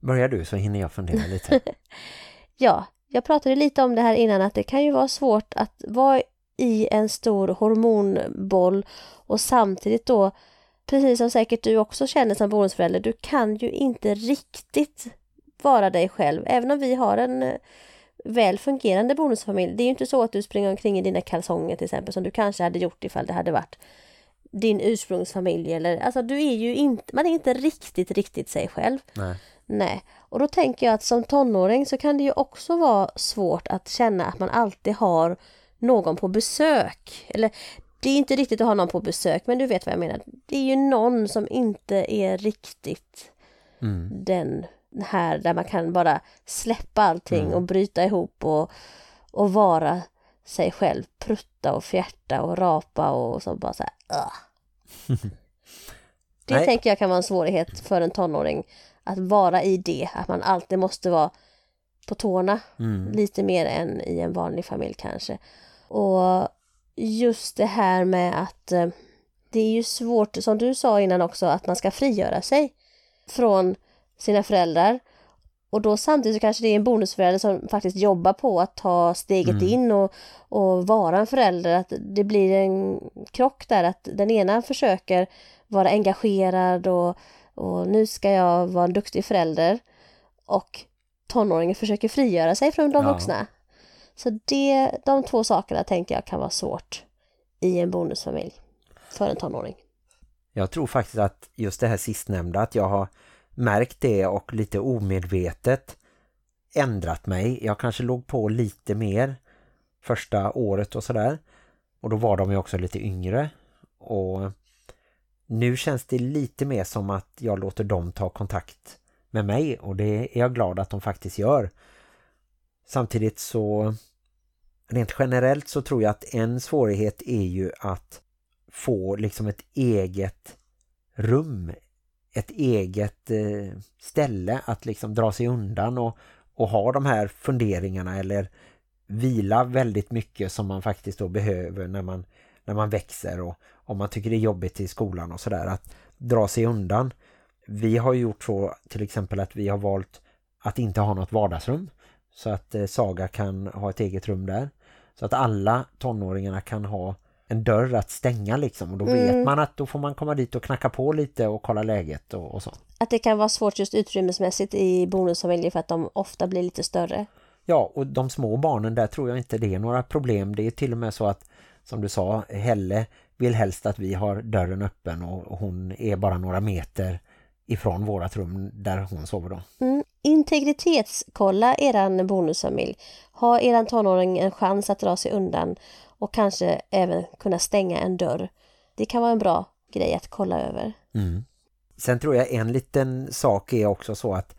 Börjar du så hinner jag fundera lite. Ja, jag pratade lite om det här innan att det kan ju vara svårt att vara i en stor hormonboll och samtidigt då, precis som säkert du också känner som bonusförälder, du kan ju inte riktigt vara dig själv. Även om vi har en eh, väl fungerande bonusfamilj. Det är ju inte så att du springer omkring i dina kalsonger till exempel som du kanske hade gjort ifall det hade varit din ursprungsfamilj eller alltså du är ju inte, man är inte riktigt, riktigt sig själv. Nej. Nej, och då tänker jag att som tonåring så kan det ju också vara svårt att känna att man alltid har någon på besök. Eller det är inte riktigt att ha någon på besök, men du vet vad jag menar. Det är ju någon som inte är riktigt Mm. den här där man kan bara släppa allting Mm. och bryta ihop och, och vara sig själv, prutta och fjärta och rapa och så bara så här. Det Nej. tänker jag kan vara en svårighet för en tonåring att vara i det, att man alltid måste vara på tårna Mm. lite mer än i en vanlig familj kanske. Och just det här med att eh, det är ju svårt, som du sa innan också, att man ska frigöra sig från sina föräldrar. Och då samtidigt så kanske det är en bonusförälder som faktiskt jobbar på att ta steget Mm. in och, och vara en förälder. Att det blir en krock där, att den ena försöker vara engagerad och, och nu ska jag vara en duktig förälder. Och tonåringen försöker frigöra sig från de Ja. vuxna. Så det, de två sakerna tänker jag kan vara svårt i en bonusfamilj för en tonåring. Jag tror faktiskt att just det här sistnämnda att jag har märkt det och lite omedvetet ändrat mig. Jag kanske låg på lite mer första året och sådär. Och då var de ju också lite yngre. Och nu känns det lite mer som att jag låter dem ta kontakt med mig. Och det är jag glad att de faktiskt gör. Samtidigt så rent generellt så tror jag att en svårighet är ju att få liksom ett eget rum, ett eget eh, ställe att liksom dra sig undan och, och ha de här funderingarna eller vila väldigt mycket som man faktiskt då behöver när man, när man växer och om man tycker det är jobbigt i skolan och sådär att dra sig undan. Vi har gjort så till exempel att vi har valt att inte ha något vardagsrum så att eh, Saga kan ha ett eget rum där. Så att alla tonåringarna kan ha en dörr att stänga liksom och då vet Mm. man att då får man komma dit och knacka på lite och kolla läget och, och så. Att det kan vara svårt just utrymmesmässigt i bonusfamiljer för att de ofta blir lite större. Ja, och de små barnen där tror jag inte det är några problem. Det är till och med så att, som du sa, Helle vill helst att vi har dörren öppen och och hon är bara några meter ifrån vårat rum där hon sover då. Mm. Integritetskolla eran bonusfamilj. Har eran tonåring en chans att dra sig undan och kanske även kunna stänga en dörr. Det kan vara en bra grej att kolla över. Mm. Sen tror jag en liten sak är också så att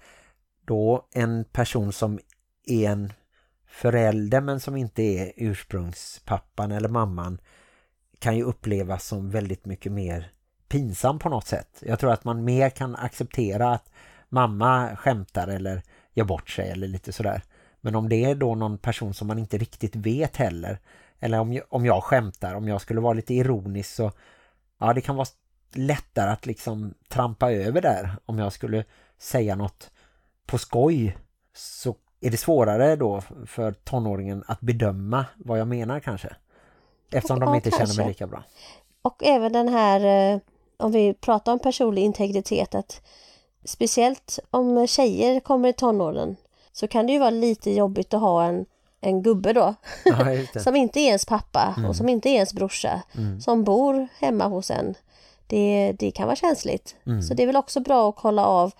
då en person som är en förälder men som inte är ursprungspappan eller mamman kan ju upplevas som väldigt mycket mer pinsam på något sätt. Jag tror att man mer kan acceptera att mamma skämtar eller gör bort sig eller lite sådär. Men om det är då någon person som man inte riktigt vet heller eller om jag, om jag skämtar, om jag skulle vara lite ironisk så ja det kan vara lättare att liksom trampa över där om jag skulle säga något på skoj så är det svårare då för tonåringen att bedöma vad jag menar kanske. Eftersom de Ja, inte känner kanske. mig lika bra. Och även den här, eh, om vi pratar om personlig integritet, att speciellt om tjejer kommer i tonåren så kan det ju vara lite jobbigt att ha en, en gubbe då Ja, som inte är ens pappa Mm. och som inte är ens brorsa Mm. som bor hemma hos en. Det, det kan vara känsligt. Mm. Så det är väl också bra att kolla av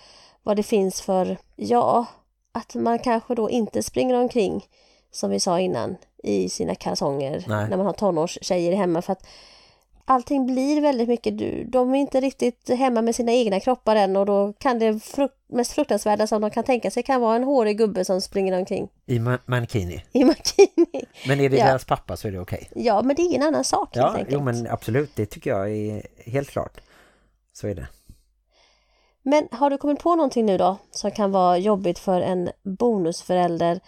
vad det finns för, ja, att man kanske då inte springer omkring som vi sa innan i sina kalsonger Nej. när man har tonårstjejer hemma för att allting blir väldigt mycket, du, de är inte riktigt hemma med sina egna kroppar än och då kan det fruk mest fruktansvärda som de kan tänka sig kan vara en hårig gubbe som springer omkring I ma- mankini. i martini. Men är det Ja. deras pappa så är det okej. Ja, men det är en annan sak helt Ja, enkelt. jo men absolut. Det tycker jag är helt klart. Så är det. Men har du kommit på någonting nu då som kan vara jobbigt för en bonusförälder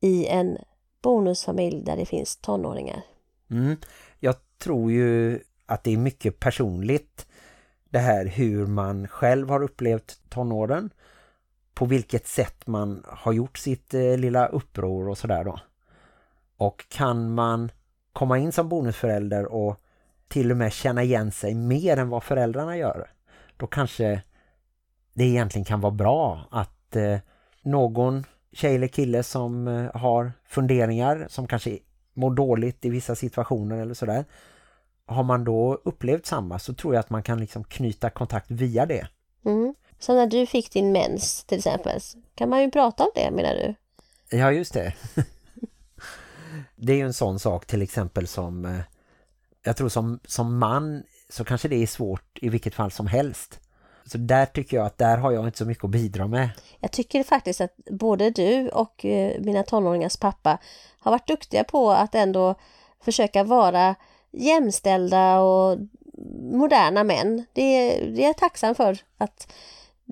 i en bonusfamilj där det finns tonåringar? Mm. Jag tror ju att det är mycket personligt det här hur man själv har upplevt tonåren. På vilket sätt man har gjort sitt eh, lilla uppror och sådär då. Och kan man komma in som bonusförälder och till och med känna igen sig mer än vad föräldrarna gör. Då kanske det egentligen kan vara bra att eh, någon tjej eller kille som eh, har funderingar som kanske mår dåligt i vissa situationer eller sådär har man då upplevt samma så tror jag att man kan liksom knyta kontakt via det. Mm. Så när du fick din mens till exempel, kan man ju prata om det menar du? Ja, just det. det är ju en sån sak till exempel som eh, jag tror som, som man så kanske det är svårt i vilket fall som helst. Så där tycker jag att där har jag inte så mycket att bidra med. Jag tycker faktiskt att både du och eh, mina tonåringars pappa har varit duktiga på att ändå försöka vara jämställda och moderna män. Det, det är jag tacksam för att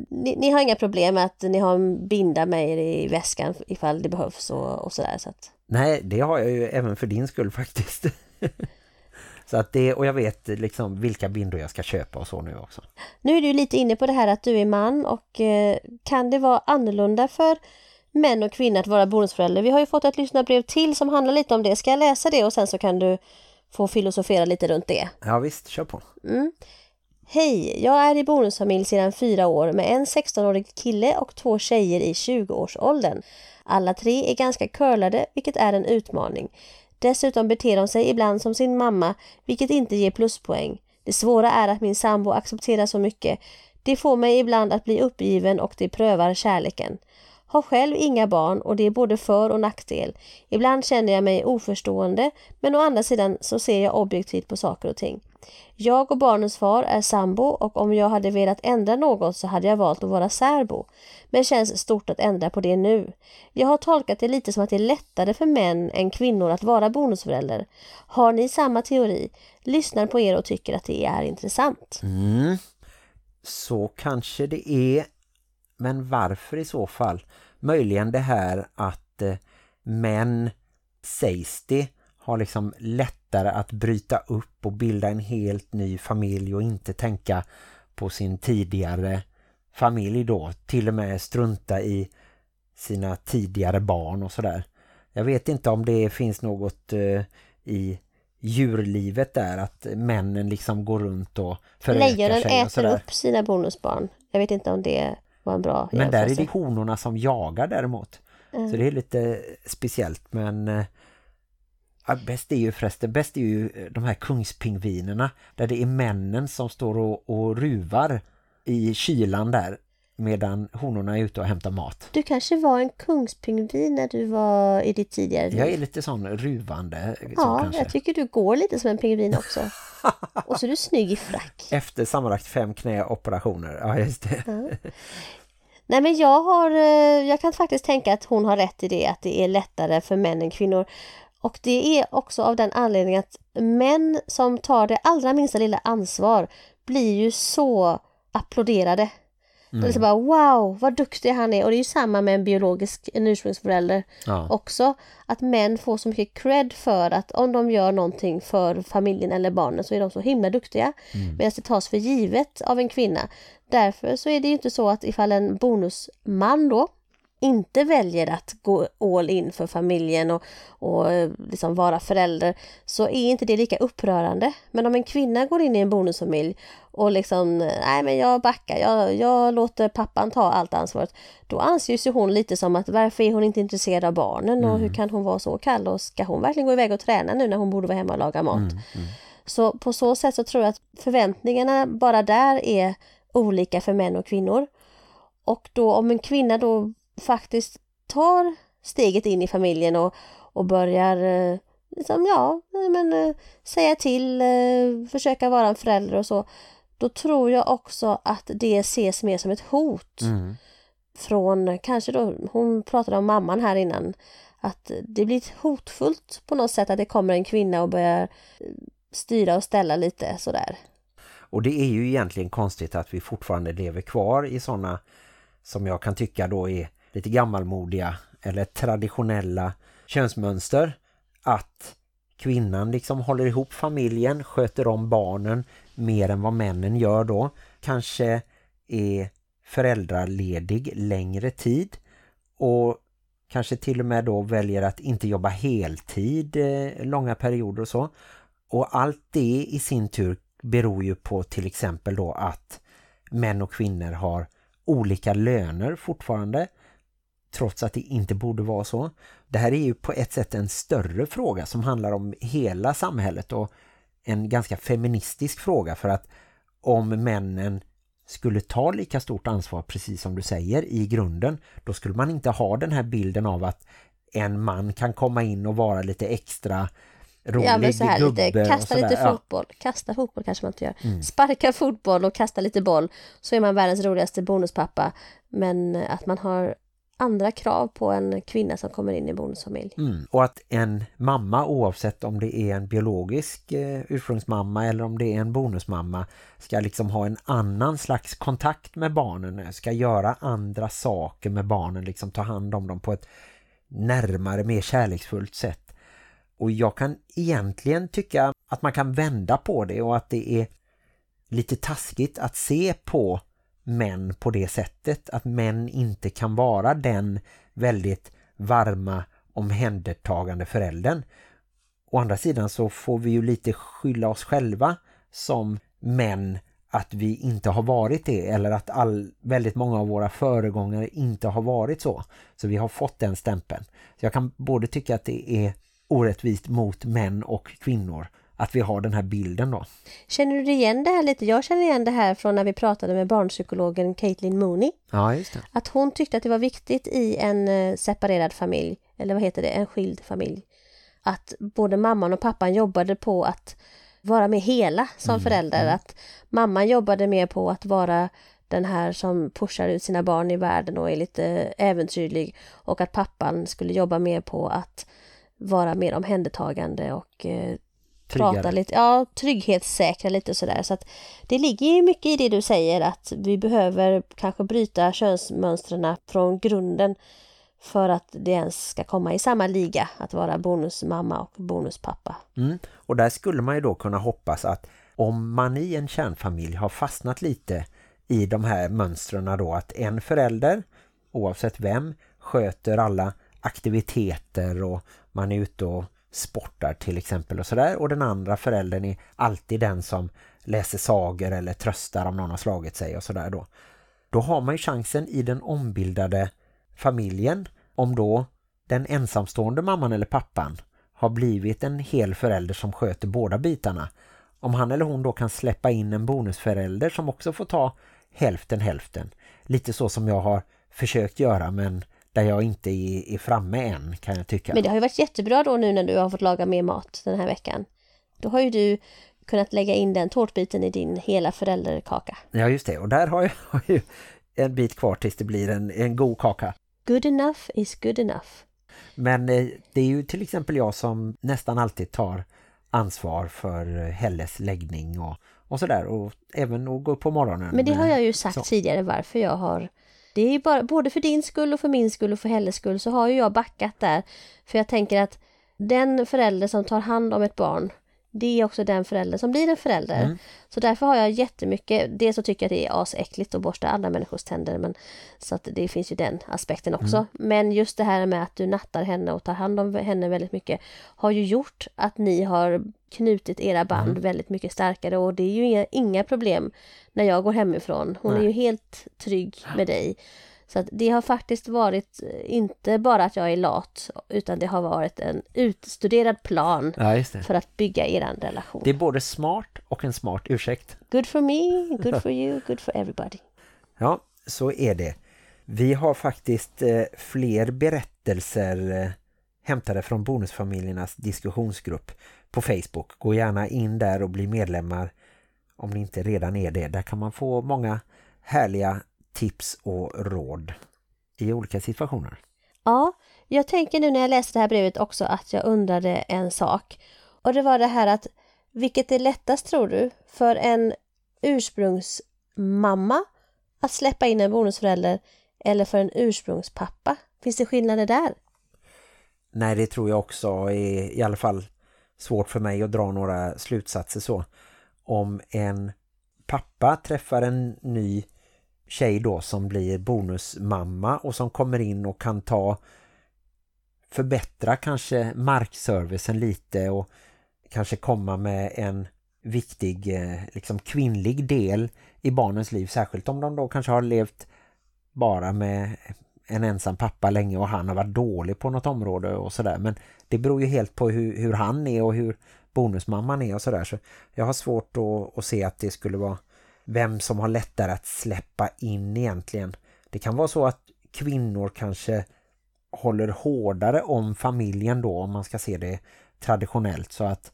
ni, ni, har inga problem med att ni har en binda med er i väskan ifall det behövs och, och sådär. Så att... Nej, det har jag ju även för din skull faktiskt. så att det, och jag vet liksom vilka bindor jag ska köpa och så nu också. Nu är du lite inne på det här att du är man och eh, kan det vara annorlunda för män och kvinnor att vara bonusförälder? Vi har ju fått ett lyssnarbrev till som handlar lite om det. Ska jag läsa det och sen så kan du få filosofera lite runt det? Ja visst, kör på. Mm. Hej, jag är i bonusfamilj sedan fyra år med en 16-årig kille och två tjejer i 20-årsåldern. Alla tre är ganska curlade, vilket är en utmaning. Dessutom beter de sig ibland som sin mamma, vilket inte ger pluspoäng. Det svåra är att min sambo accepterar så mycket. Det får mig ibland att bli uppgiven och det prövar kärleken. Har själv inga barn och det är både för och nackdel. Ibland känner jag mig oförstående men å andra sidan så ser jag objektivt på saker och ting. Jag och barnens far är sambo och om jag hade velat ändra något så hade jag valt att vara särbo. Men känns stort att ändra på det nu. Jag har tolkat det lite som att det är lättare för män än kvinnor att vara bonusförälder. Har ni samma teori? Lyssnar på er och tycker att det är intressant. Mm. Så kanske det är. Men varför i så fall? Möjligen det här att eh, män sägs det har liksom lättare att bryta upp och bilda en helt ny familj och inte tänka på sin tidigare familj då. Till och med strunta i sina tidigare barn och sådär. Jag vet inte om det finns något uh, i djurlivet där att männen liksom går runt och förökar Lejonen sig och äter upp sina bonusbarn. Jag vet inte om det var en bra Men där är det honorna som jagar däremot. Så det är lite speciellt men eh, ja, bäst är ju förresten bäst är ju eh, de här kungspingvinerna där det är männen som står och, och ruvar i kylan där medan honorna är ute och hämtar mat. Du kanske var en kungspingvin när du var i ditt tidigare liv. Jag är lite sån ruvande så Ja, kanske. jag tycker du går lite som en pingvin också. Och så är du snygg i frack. Efter sammanlagt fem knäoperationer. Ja, just det. Nej men jag har, eh, jag kan faktiskt tänka att hon har rätt i det att det är lättare för män än kvinnor. Och det är också av den anledningen att män som tar det allra minsta lilla ansvar blir ju så applåderade. Det är så bara wow, vad duktig han är. Och det är ju samma med en biologisk en ursprungsförälder Ja. också. Att män får så mycket cred för att om de gör någonting för familjen eller barnen så är de så himla duktiga. Medan det tas för givet av en kvinna. Därför så är det ju inte så att ifall en bonusman då inte väljer att gå all in för familjen och, och eh, liksom vara förälder så är inte det lika upprörande. Men om en kvinna går in i en bonusfamilj och liksom, nej men jag backar, jag, jag låter pappan ta allt ansvaret. Då anses ju hon lite som att varför är hon inte intresserad av barnen och hur kan hon vara så kall och ska hon verkligen gå iväg och träna nu när hon borde vara hemma och laga mat? Så på så sätt så tror jag att förväntningarna bara där är olika för män och kvinnor. Och då om en kvinna då faktiskt tar steget in i familjen och, och börjar eh, liksom, ja, men, eh, säga till, eh, försöka vara en förälder och så. Då tror jag också att det ses mer som ett hot Mm. från, kanske då, hon pratade om mamman här innan, att det blir hotfullt på något sätt att det kommer en kvinna och börjar styra och ställa lite sådär. Och det är ju egentligen konstigt att vi fortfarande lever kvar i sådana som jag kan tycka då är lite gammalmodiga eller traditionella könsmönster. Att kvinnan liksom håller ihop familjen, sköter om barnen mer än vad männen gör då. Kanske är föräldraledig längre tid och kanske till och med då väljer att inte jobba heltid eh, långa perioder och så. Och allt det i sin tur beror ju på till exempel då att män och kvinnor har olika löner fortfarande trots att det inte borde vara så. Det här är ju på ett sätt en större fråga som handlar om hela samhället och en ganska feministisk fråga för att om männen skulle ta lika stort ansvar precis som du säger i grunden då skulle man inte ha den här bilden av att en man kan komma in och vara lite extra rolig Ja men så här gubbe lite, kasta lite Ja. fotboll. Kasta fotboll kanske man inte gör. Mm. Sparka fotboll och kasta lite boll så är man världens roligaste bonuspappa. Men att man har andra krav på en kvinna som kommer in i bonusfamilj. Mm. Och att en mamma, oavsett om det är en biologisk eh, ursprungsmamma eller om det är en bonusmamma, ska liksom ha en annan slags kontakt med barnen, eh, ska göra andra saker med barnen, liksom ta hand om dem på ett närmare, mer kärleksfullt sätt. Och jag kan egentligen tycka att man kan vända på det och att det är lite taskigt att se på män på det sättet. Att män inte kan vara den väldigt varma omhändertagande föräldern. Å andra sidan så får vi ju lite skylla oss själva som män att vi inte har varit det eller att all, väldigt många av våra föregångare inte har varit så. Så vi har fått den stämpeln. Så jag kan både tycka att det är orättvist mot män och kvinnor att vi har den här bilden då. Känner du igen det här lite? Jag känner igen det här från när vi pratade med barnpsykologen Caitlin Mooney. Ja, just det. Att hon tyckte att det var viktigt i en eh, separerad familj, eller vad heter det, en skild familj. Att både mamman och pappan jobbade på att vara med hela som förälder. Att mamman jobbade mer på att vara den här som pushar ut sina barn i världen och är lite äventyrlig. Och att pappan skulle jobba mer på att vara mer omhändertagande och eh, prata Tryggare. lite, ja, trygghetssäkra lite och sådär. Så att det ligger ju mycket i det du säger att vi behöver kanske bryta könsmönstren från grunden för att det ens ska komma i samma liga att vara bonusmamma och bonuspappa. Mm. Och där skulle man ju då kunna hoppas att om man i en kärnfamilj har fastnat lite i de här mönstren då att en förälder, oavsett vem, sköter alla aktiviteter och man är ute och sportar till exempel och sådär och den andra föräldern är alltid den som läser sagor eller tröstar om någon har slagit sig och sådär då. Då har man ju chansen i den ombildade familjen om då den ensamstående mamman eller pappan har blivit en hel förälder som sköter båda bitarna. Om han eller hon då kan släppa in en bonusförälder som också får ta hälften hälften. Lite så som jag har försökt göra men där jag inte är, är framme än kan jag tycka. Men det har ju varit jättebra då nu när du har fått laga mer mat den här veckan. Då har ju du kunnat lägga in den tårtbiten i din hela förälderkaka. Ja just det och där har jag, har ju en bit kvar tills det blir en, en god kaka. Good enough is good enough. Men eh, det är ju till exempel jag som nästan alltid tar ansvar för eh, Helles läggning och, och sådär och även att gå upp på morgonen. Men det har jag ju Eh, sagt så. tidigare varför jag har det är ju bara, både för din skull och för min skull och för Helles skull så har ju jag backat där. För jag tänker att den förälder som tar hand om ett barn det är också den förälder som blir en förälder. Mm. Så därför har jag jättemycket, dels så tycker jag att det är asäckligt att borsta andra människors tänder men så att det finns ju den aspekten också. Mm. Men just det här med att du nattar henne och tar hand om henne väldigt mycket har ju gjort att ni har knutit era band Mm. väldigt mycket starkare och det är ju inga, inga problem när jag går hemifrån. Hon är Nej. ju helt trygg med dig. Så att det har faktiskt varit eh, inte bara att jag är lat utan det har varit en utstuderad plan Ja för att bygga eran relation. Det är både smart och en smart ursäkt. Good for me, good for you, good for everybody. Ja, så är det. Vi har faktiskt eh, fler berättelser eh, hämtade från bonusfamiljernas diskussionsgrupp på Facebook. Gå gärna in där och bli medlemmar om ni inte redan är det. Där kan man få många härliga tips och råd i olika situationer. Ja, jag tänker nu när jag läste det här brevet också att jag undrade en sak. Och det var det här att vilket är lättast tror du för en ursprungsmamma att släppa in en bonusförälder eller för en ursprungspappa? Finns det skillnader där? Nej, det tror jag också är i alla fall svårt för mig att dra några slutsatser så. Om en pappa träffar en ny tjej då som blir bonusmamma och som kommer in och kan ta förbättra kanske markservicen lite och kanske komma med en viktig eh, liksom kvinnlig del i barnens liv, särskilt om de då kanske har levt bara med en ensam pappa länge och han har varit dålig på något område och sådär. Men det beror ju helt på hur, hur han är och hur bonusmamman är och sådär. Så jag har svårt att, att se att det skulle vara vem som har lättare att släppa in egentligen. Det kan vara så att kvinnor kanske håller hårdare om familjen då om man ska se det traditionellt så att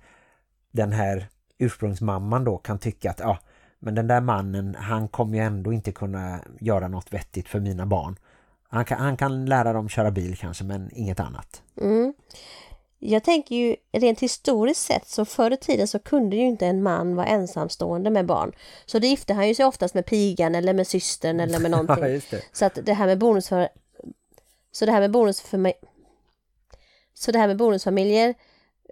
den här ursprungsmamman då kan tycka att ja, men den där mannen han kommer ju ändå inte kunna göra något vettigt för mina barn. Han kan, han kan lära dem köra bil kanske men inget annat. Mm. Jag tänker ju rent historiskt sett så förr i tiden så kunde ju inte en man vara ensamstående med barn. Så det gifte han ju sig oftast med pigan eller med systern eller med någonting. Så att det här med bonus för så det här med bonus för mig så det här med bonusfamiljer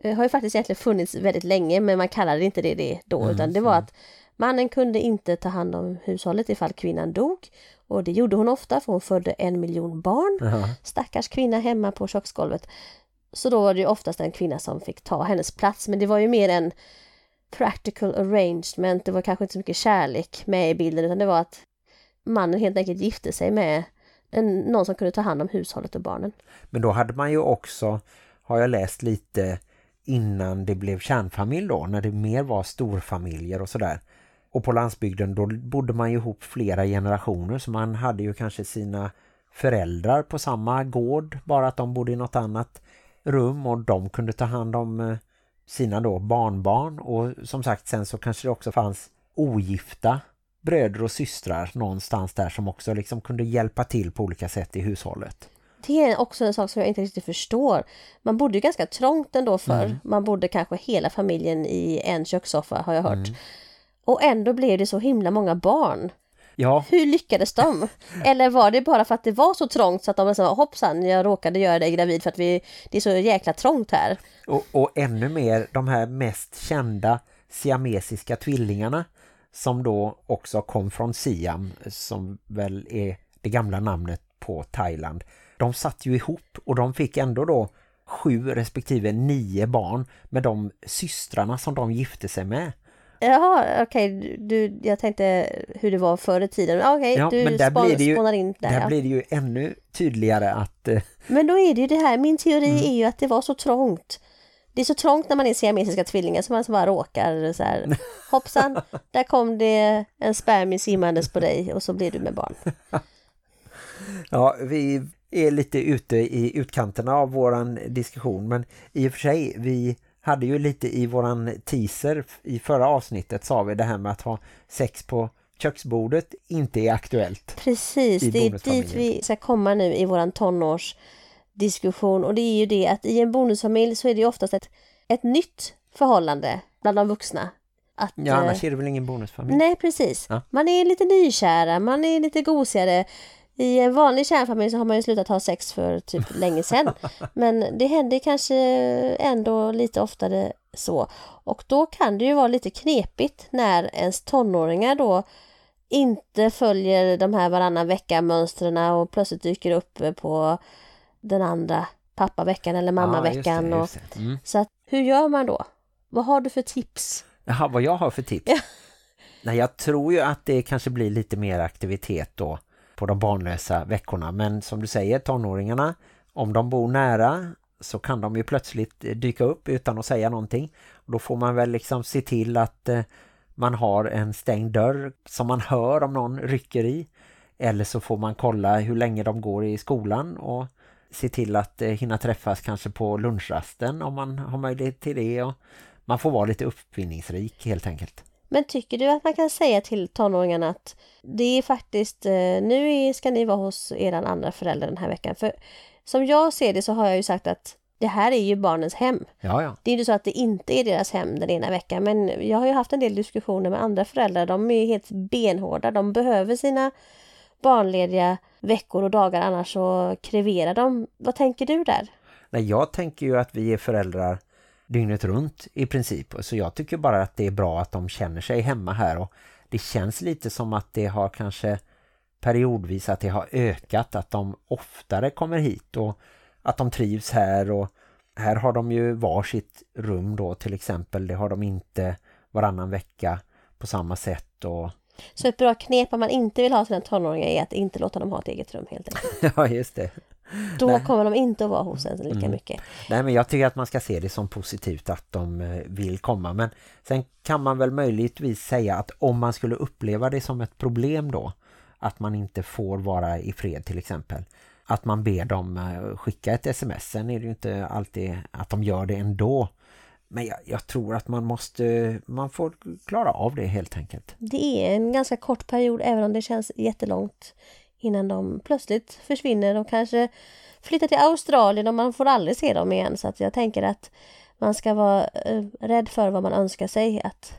eh, har ju faktiskt egentligen funnits väldigt länge men man kallade inte det det då Mm, utan det var att mannen kunde inte ta hand om hushållet ifall kvinnan dog och det gjorde hon ofta för hon födde en miljon barn. Ja. Stackars kvinna hemma på köksgolvet. Så då var det ju oftast en kvinna som fick ta hennes plats men det var ju mer en practical arrangement. Det var kanske inte så mycket kärlek med i bilden utan det var att mannen helt enkelt gifte sig med en, någon som kunde ta hand om hushållet och barnen. Men då hade man ju också, har jag läst lite innan det blev kärnfamilj då, när det mer var storfamiljer och sådär. Och på landsbygden då bodde man ju ihop flera generationer så man hade ju kanske sina föräldrar på samma gård, bara att de bodde i något annat rum och de kunde ta hand om eh, sina då barnbarn och som sagt sen så kanske det också fanns ogifta bröder och systrar någonstans där som också liksom kunde hjälpa till på olika sätt i hushållet. Det är också en sak som jag inte riktigt förstår. Man bodde ju ganska trångt ändå för Man bodde kanske hela familjen i en kökssoffa har jag hört. Och ändå blev det så himla många barn. Ja, Hur lyckades de? Eller var det bara för att det var så trångt så att de sa hoppsan, jag råkade göra dig gravid för att vi, det är så jäkla trångt här. Och, och ännu mer de här mest kända siamesiska tvillingarna som då också kom från Siam som väl är det gamla namnet på Thailand. De satt ju ihop och de fick ändå då sju respektive nio barn med de systrarna som de gifte sig med. Jaha, okej, du, jag tänkte hur det var förr i tiden. Okej, Ja, du men där spån, blir det ju- spånar in där. Där ja. blir det ju ännu tydligare att eh, Men då är det ju det här, min teori Mm. är ju att det var så trångt. Det är så trångt när man är siamesiska tvillingar så man så bara råkar så här, hoppsan, där kom det en spermie simmandes på dig och så blir du med barn. Ja, vi är lite ute i utkanterna av våran diskussion men i och för sig, vi hade ju lite i våran teaser i förra avsnittet sa vi det här med att ha sex på köksbordet inte är aktuellt. Precis, det är dit vi ska komma nu i våran tonårsdiskussion och det är ju det att i en bonusfamilj så är det ju oftast ett, ett nytt förhållande bland de vuxna. Att, Ja, eh, annars är det väl ingen bonusfamilj. Nej, precis. Ja. Man är lite nykära, man är lite gosigare. I en vanlig kärnfamilj så har man ju slutat ha sex för typ länge sedan. Men det händer kanske ändå lite oftare så. Och då kan det ju vara lite knepigt när ens tonåringar då inte följer de här varannan vecka-mönstren och plötsligt dyker upp på den andra pappaveckan eller mammaveckan. Och, just det, just det. Mm. Så att, hur gör man då? Vad har du för tips? Jaha, vad jag har för tips? Nej, jag tror ju att det kanske blir lite mer aktivitet då på de barnlösa veckorna. Men som du säger, tonåringarna, om de bor nära så kan de ju plötsligt eh, dyka upp utan att säga någonting. Då får man väl liksom se till att eh, man har en stängd dörr som man hör om någon rycker i. Eller så får man kolla hur länge de går i skolan och se till att eh, hinna träffas kanske på lunchrasten om man har möjlighet till det. Och man får vara lite uppfinningsrik helt enkelt. Men tycker du att man kan säga till tonåringarna att det är faktiskt, eh, nu ska ni vara hos er andra förälder den här veckan? För som jag ser det så har jag ju sagt att det här är ju barnens hem. Ja, ja. Det är ju så att det inte är deras hem den ena veckan, men jag har ju haft en del diskussioner med andra föräldrar. De är helt benhårda. De behöver sina barnlediga veckor och dagar, annars så kreverar de. Vad tänker du där? Nej, jag tänker ju att vi är föräldrar dygnet runt i princip. Så jag tycker bara att det är bra att de känner sig hemma här. Och det känns lite som att det har kanske periodvis att det har ökat. Att de oftare kommer hit och att de trivs här. Och här har de ju varsitt rum då till exempel. Det har de inte varannan vecka på samma sätt. Och Så ett bra knep om man inte vill ha sina tonåringar är att inte låta dem ha ett eget rum helt enkelt. ja, just det. Då Nej. kommer de inte att vara hos en lika Mm. mycket. Nej men jag tycker att man ska se det som positivt att de eh, vill komma. Men sen kan man väl möjligtvis säga att om man skulle uppleva det som ett problem då. Att man inte får vara i fred till exempel. Att man ber dem eh, skicka ett sms. Sen är det ju inte alltid att de gör det ändå. Men jag, jag tror att man måste, man får klara av det helt enkelt. Det är en ganska kort period även om det känns jättelångt innan de plötsligt försvinner och kanske flyttar till Australien och man får aldrig se dem igen. Så att jag tänker att man ska vara eh, rädd för vad man önskar sig. Att,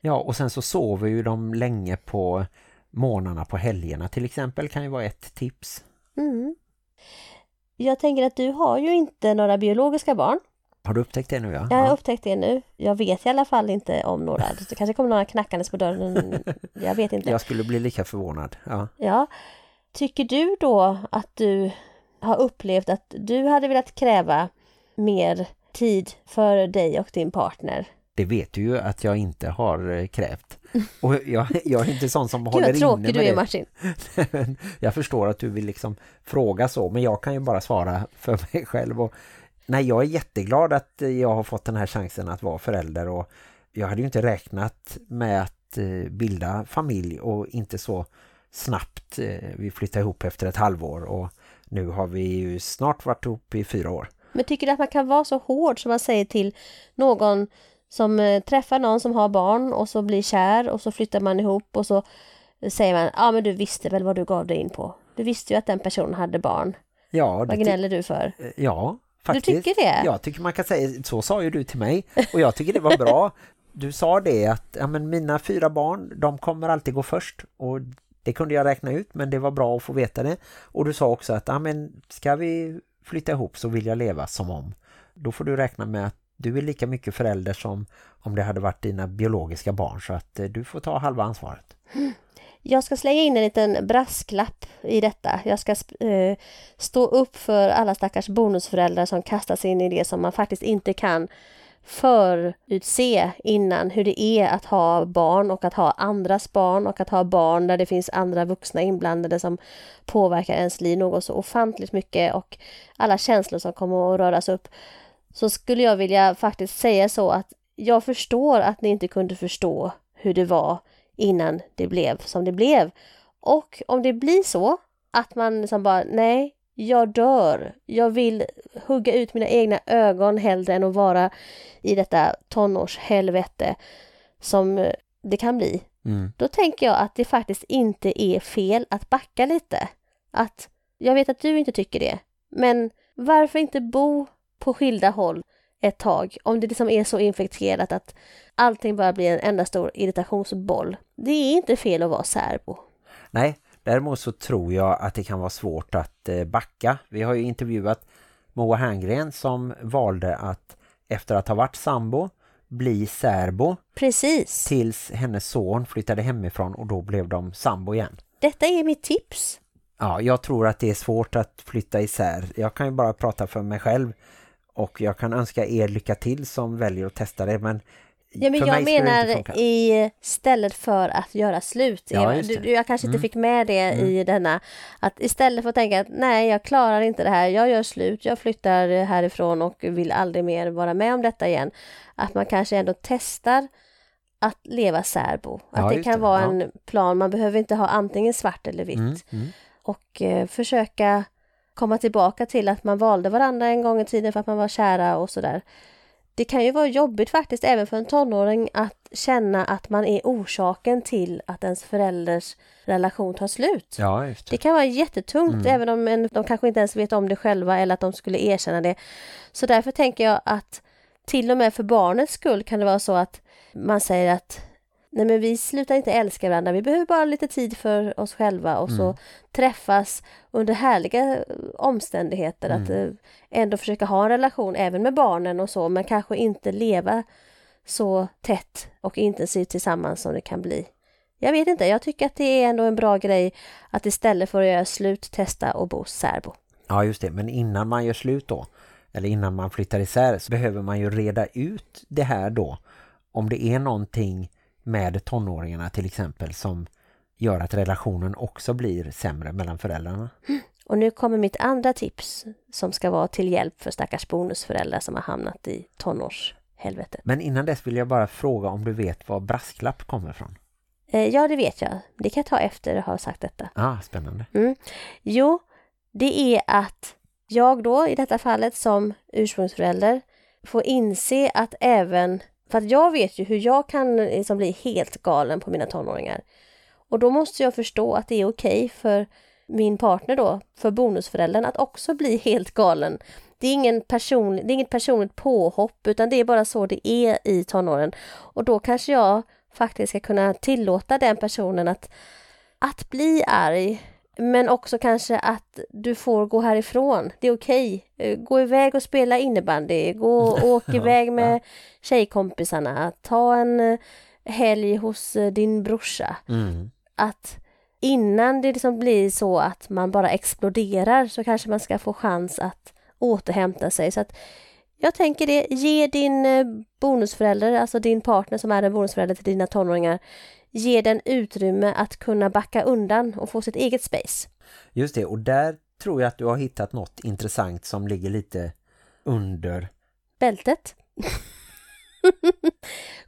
Ja, och sen så sover ju de länge på morgnarna på helgerna till exempel kan ju vara ett tips. mm. Jag tänker att du har ju inte några biologiska barn. Har du upptäckt det nu? Ja, Jag har ja. upptäckt det nu. Jag vet i alla fall inte om några. Det kanske kommer några knackandes på dörren. Jag vet inte. Jag skulle bli lika förvånad. Ja. Ja. Tycker du då att du har upplevt att du hade velat kräva mer tid för dig och din partner? Det vet du ju att jag inte har eh, krävt. Och jag, jag är inte sån som håller inne med du är det. Martin. jag förstår att du vill liksom fråga så, men jag kan ju bara svara för mig själv. Och, nej, jag är jätteglad att jag har fått den här chansen att vara förälder och jag hade ju inte räknat med att eh, bilda familj och inte så snabbt. Eh, vi flyttade ihop efter ett halvår och nu har vi ju snart varit ihop i fyra år. Men tycker du att man kan vara så hård som man säger till någon som eh, träffar någon som har barn och så blir kär och så flyttar man ihop och så säger man ja ah, men du visste väl vad du gav dig in på. Du visste ju att den personen hade barn. Ja, Vad gnäller du för? Eh, Ja, faktiskt. tycker det? Jag tycker man kan säga, så sa ju du till mig och jag tycker det var bra. Du sa det att ja, men mina fyra barn, de kommer alltid gå först och det kunde jag räkna ut men det var bra att få veta det. Och du sa också att ja, men ska vi flytta ihop så vill jag leva som om. Då får du räkna med att du är lika mycket förälder som om det hade varit dina biologiska barn så att eh, du får ta halva ansvaret. Mm. Jag ska slänga in en liten brasklapp i detta. Jag ska eh, stå upp för alla stackars bonusföräldrar som kastas in i det som man faktiskt inte kan förutse innan hur det är att ha barn och att ha andras barn och att ha barn där det finns andra vuxna inblandade som påverkar ens liv något så ofantligt mycket och alla känslor som kommer att röras upp. Så skulle jag vilja faktiskt säga så att jag förstår att ni inte kunde förstå hur det var innan det blev som det blev. Och om det blir så att man liksom bara, nej, jag dör. Jag vill hugga ut mina egna ögon hellre än att vara i detta tonårshelvete som eh, det kan bli. Mm. Då tänker jag att det faktiskt inte är fel att backa lite. Att, jag vet att du inte tycker det, men varför inte bo på skilda håll ett tag om det liksom är så infekterat att allting bara blir en enda stor irritationsboll. Det är inte fel att vara särbo. Nej, däremot så tror jag att det kan vara svårt att eh, backa. Vi har ju intervjuat Moa Herngren som valde att efter att ha varit sambo bli särbo Precis. tills hennes son flyttade hemifrån och då blev de sambo igen. Detta är mitt tips. Ja, jag tror att det är svårt att flytta isär. Jag kan ju bara prata för mig själv och jag kan önska er lycka till som väljer att testa det, men Ja, men jag menar funka. i stället för att göra slut. Ja, du, jag kanske inte Mm. fick med det i denna. Att istället för att tänka att nej, jag klarar inte det här. Jag gör slut. Jag flyttar härifrån och vill aldrig mer vara med om detta igen. Att man kanske ändå testar att leva särbo. Att Ja, det kan det. vara Ja. en plan. Man behöver inte ha antingen svart eller vitt. Mm, mm. Och eh, försöka komma tillbaka till att man valde varandra en gång i tiden för att man var kära och sådär. Det kan ju vara jobbigt faktiskt även för en tonåring att känna att man är orsaken till att ens förälders relation tar slut. Ja, Det det. kan vara jättetungt Mm. även om en, de kanske inte ens vet om det själva eller att de skulle erkänna det. Så därför tänker jag att till och med för barnets skull kan det vara så att man säger att nej men vi slutar inte älska varandra, vi behöver bara lite tid för oss själva och så Mm. träffas under härliga omständigheter. Att Mm. eh, ändå försöka ha en relation även med barnen och så men kanske inte leva så tätt och intensivt tillsammans som det kan bli. Jag vet inte, jag tycker att det är ändå en bra grej att istället för att göra slut testa och bo särbo. Ja, just det. Men innan man gör slut då, eller innan man flyttar isär, så behöver man ju reda ut det här då. Om det är någonting med tonåringarna till exempel som gör att relationen också blir sämre mellan föräldrarna. Och nu kommer mitt andra tips som ska vara till hjälp för stackars bonusföräldrar som har hamnat i tonårshelvetet. Men innan dess vill jag bara fråga om du vet var brasklapp kommer ifrån. Eh, ja, det vet jag. Det kan jag ta efter att ha sagt detta. Ah, spännande. Mm. Jo, det är att jag då i detta fallet som ursprungsförälder får inse att även, för att jag vet ju hur jag kan liksom bli helt galen på mina tonåringar. Och då måste jag förstå att det är okej för min partner då, för bonusföräldern, att också bli helt galen. Det är, ingen person, det är inget personligt påhopp utan det är bara så det är i tonåren. Och då kanske jag faktiskt ska kunna tillåta den personen att, att bli arg men också kanske att du får gå härifrån. Det är okej. Okay. Gå iväg och spela innebandy. Gå och åk iväg med tjejkompisarna. Ta en eh, helg hos eh, din brorsa. Mm. Att innan det liksom blir så att man bara exploderar så kanske man ska få chans att återhämta sig. Så att jag tänker det, ge din eh, bonusförälder, alltså din partner som är en bonusförälder till dina tonåringar, ge den utrymme att kunna backa undan och få sitt eget space. Just det, och där tror jag att du har hittat något intressant som ligger lite under bältet.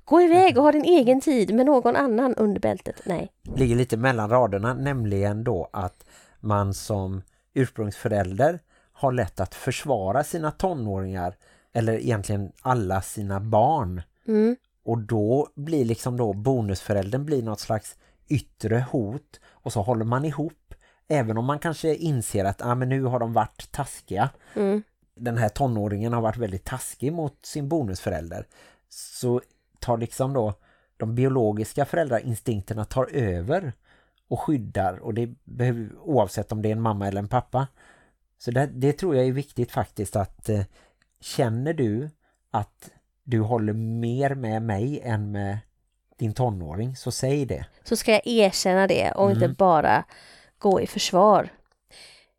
Gå iväg och ha din egen tid med någon annan under bältet. Nej. Ligger lite mellan raderna, nämligen då att man som ursprungsförälder har lätt att försvara sina tonåringar eller egentligen alla sina barn. Mm. Och då blir liksom då bonusföräldern blir något slags yttre hot och så håller man ihop även om man kanske inser att ah, men nu har de varit taskiga. Mm. Den här tonåringen har varit väldigt taskig mot sin bonusförälder. Så tar liksom då de biologiska föräldrainstinkterna tar över och skyddar och det behöver oavsett om det är en mamma eller en pappa. Så det, det tror jag är viktigt faktiskt att eh, känner du att du håller mer med mig än med din tonåring så säg det. Så ska jag erkänna det och Mm. inte bara gå i försvar.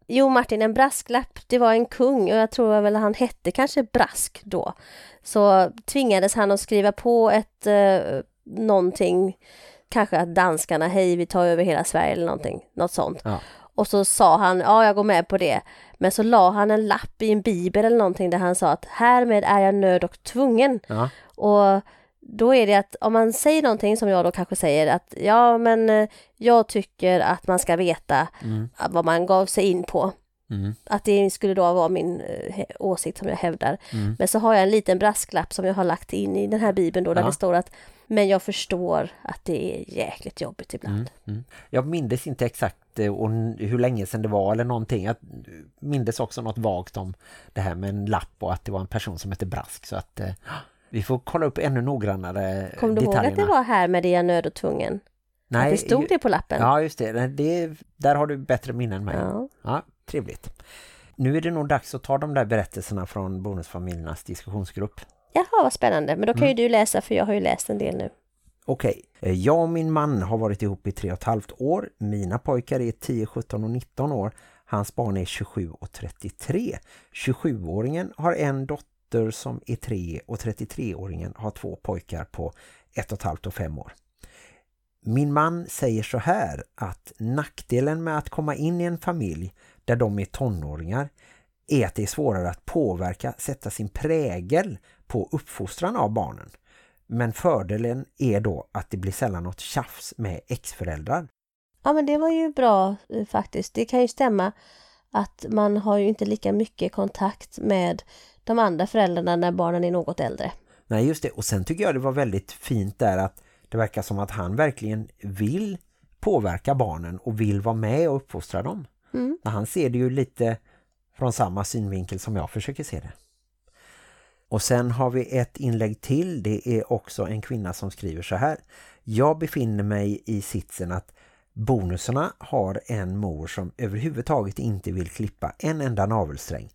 Jo Martin, en brasklapp, det var en kung och jag tror väl han hette kanske Brask då. Så tvingades han att skriva på ett eh, någonting, kanske att danskarna, hej vi tar över hela Sverige eller någonting, något sånt. Ja. Och så sa han, ja jag går med på det. Men så la han en lapp i en bibel eller någonting där han sa att härmed är jag nöd och tvungen. Ja. Och då är det att om man säger någonting som jag då kanske säger att ja men eh, jag tycker att man ska veta Mm. vad man gav sig in på. Mm. Att det skulle då vara min eh, åsikt som jag hävdar. Mm. Men så har jag en liten brasklapp som jag har lagt in i den här bibeln då där Ja. det står att men jag förstår att det är jäkligt jobbigt ibland. Mm. Mm. Jag mindes inte exakt eh, och hur länge sedan det var eller någonting. Jag mindes också något vagt om det här med en lapp och att det var en person som hette Brask. Så att eh, vi får kolla upp ännu noggrannare Kom du ihåg att det var här med det nöd och tvungen? Nej, att det stod det på lappen? Ja, just det. Det. Där har du bättre minnen än mig. Ja. Ja, trevligt. Nu är det nog dags att ta de där berättelserna från bonusfamiljernas diskussionsgrupp. Jaha, vad spännande. Men då kan ju du läsa för jag har ju läst en del nu. Okej, okay. jag och min man har varit ihop i tre och ett halvt år. Mina pojkar är 10, 17 och 19 år. Hans barn är 27 och 33. 27-åringen har en dotter som är 3 och 33-åringen har två pojkar på ett och ett halvt och fem år. Min man säger så här att nackdelen med att komma in i en familj där de är tonåringar är att det är svårare att påverka, sätta sin prägel på uppfostran av barnen. Men fördelen är då att det blir sällan något tjafs med exföräldrar. Ja men det var ju bra eh, faktiskt. Det kan ju stämma att man har ju inte lika mycket kontakt med de andra föräldrarna när barnen är något äldre. Nej just det, och sen tycker jag det var väldigt fint där att det verkar som att han verkligen vill påverka barnen och vill vara med och uppfostra dem. Mm. Han ser det ju lite från samma synvinkel som jag försöker se det. Och sen har vi ett inlägg till. Det är också en kvinna som skriver så här. Jag befinner mig i sitsen att bonusarna har en mor som överhuvudtaget inte vill klippa en enda navelsträng.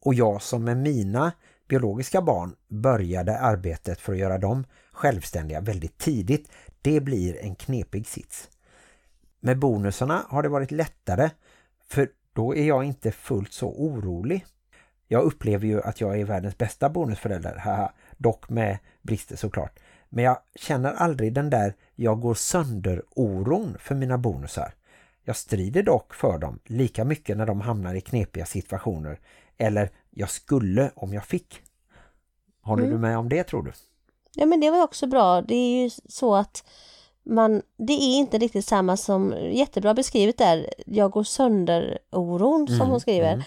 Och jag som med mina biologiska barn började arbetet för att göra dem självständiga väldigt tidigt. Det blir en knepig sits. Med bonusarna har det varit lättare för då är jag inte fullt så orolig. Jag upplever ju att jag är världens bästa bonusförälder, haha, dock med brister såklart. Men jag känner aldrig den där jag går sönder oron för mina bonusar. Jag strider dock för dem lika mycket när de hamnar i knepiga situationer. Eller jag skulle om jag fick. Håller Mm. du med om det tror du? Ja men det var också bra. Det är ju så att man, det är inte riktigt samma som, jättebra beskrivet där, jag går sönder oron som Mm, hon skriver mm.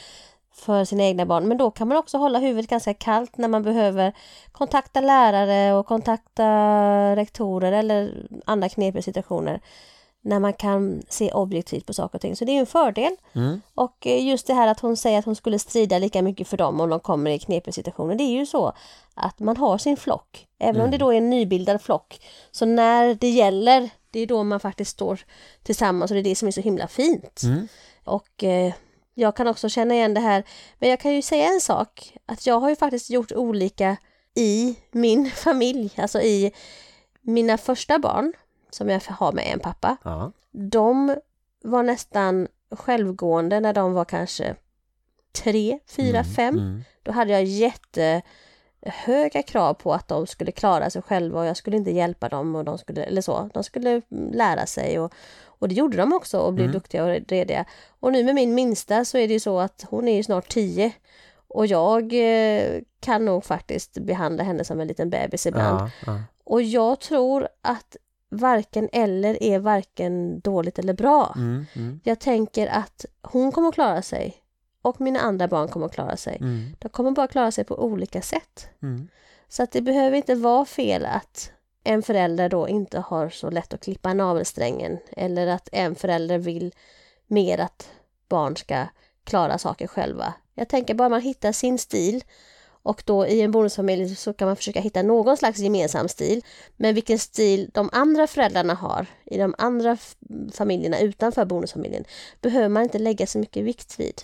För sina egna barn. Men då kan man också hålla huvudet ganska kallt när man behöver kontakta lärare och kontakta rektorer eller andra knepiga situationer. När man kan se objektivt på saker och ting. Så det är en fördel. Mm. Och eh, just det här att hon säger att hon skulle strida lika mycket för dem om de kommer i knepiga situationer. Det är ju så att man har sin flock. Även om det då är en nybildad flock. Så när det gäller, det är då man faktiskt står tillsammans och det är det som är så himla fint. Mm. Och eh, jag kan också känna igen det här. Men jag kan ju säga en sak. Att jag har ju faktiskt gjort olika i min familj. Alltså i mina första barn. Som jag har med en pappa Ja. de var nästan självgående när de var kanske tre, fyra, Mm, fem. mm. Då hade jag jättehöga krav på att de skulle klara sig själva och jag skulle inte hjälpa dem och de skulle, eller så, de skulle lära sig och, och det gjorde de också och blev Mm. duktiga och rediga. Och nu med min minsta så är det ju så att hon är ju snart tio och jag eh, kan nog faktiskt behandla henne som en liten bebis ibland. Ja, ja. Och jag tror att varken eller är varken dåligt eller bra. Mm, mm, Jag tänker att hon kommer att klara sig och mina andra barn kommer att klara sig. mm, De kommer bara klara sig på olika sätt. mm. Så att det behöver inte vara fel att en förälder då inte har så lätt att klippa navelsträngen eller att en förälder vill mer att barn ska klara saker själva. Jag tänker bara man hittar sin stil och då i en bonusfamilj så kan man försöka hitta någon slags gemensam stil. Men vilken stil de andra föräldrarna har i de andra familjerna utanför bonusfamiljen behöver man inte lägga så mycket vikt vid.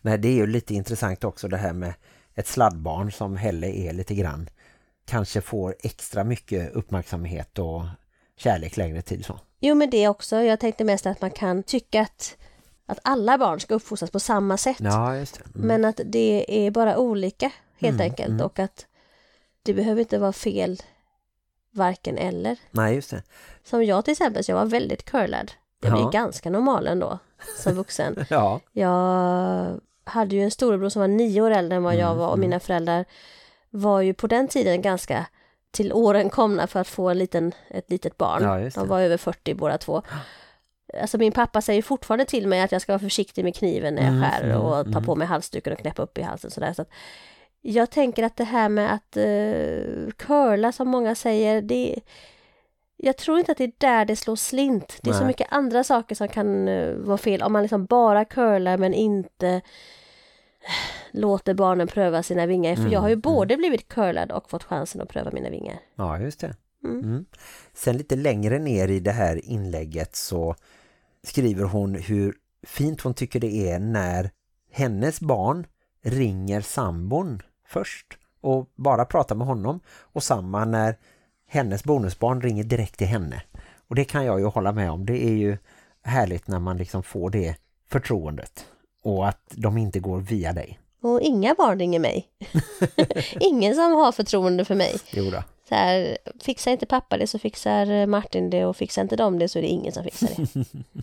Nej, det är ju lite intressant också det här med ett sladdbarn som Helle är lite grann. Kanske får extra mycket uppmärksamhet och kärlek längre tid så. Jo men det också. Jag tänkte mest att man kan tycka att, att alla barn ska uppfostras på samma sätt. Ja, just. Mm. Men att det är bara olika helt Mm, enkelt mm. och att det behöver inte vara fel varken eller. Nej, just det. Som jag till exempel, så jag var väldigt curlad. Jag blev Ja. ganska normal ändå som vuxen. Ja. Jag hade ju en storebror som var nio år äldre än vad jag Mm, var och mm. mina föräldrar var ju på den tiden ganska till åren komna för att få en liten, ett litet barn. Ja, De var över 40 båda två. Alltså min pappa säger fortfarande till mig att jag ska vara försiktig med kniven när jag Mm, skär mm, och ta mm. på mig halsduken och knäppa upp i halsen sådär. Så att jag tänker att det här med att uh, curla som många säger, det jag tror inte att det är där det slår slint. Det är så Nej. mycket andra saker som kan eh, vara fel. Om man liksom bara curlar men inte eh, låter barnen pröva sina vingar. För Mm, jag har ju mm. både blivit curlad och fått chansen att pröva mina vingar. ja, just det. Mm. Mm. Sen lite längre ner i det här inlägget så skriver hon hur fint hon tycker det är när hennes barn ringer sambon först och bara pratar med honom och samma när hennes bonusbarn ringer direkt till henne. Och det kan jag ju hålla med om. Det är ju härligt när man liksom får det förtroendet och att de inte går via dig. Och inga barn ringer mig. Ingen som har förtroende för mig. Jo då. Så här, fixar inte pappa det så fixar Martin det och fixar inte de det så är det ingen som fixar det.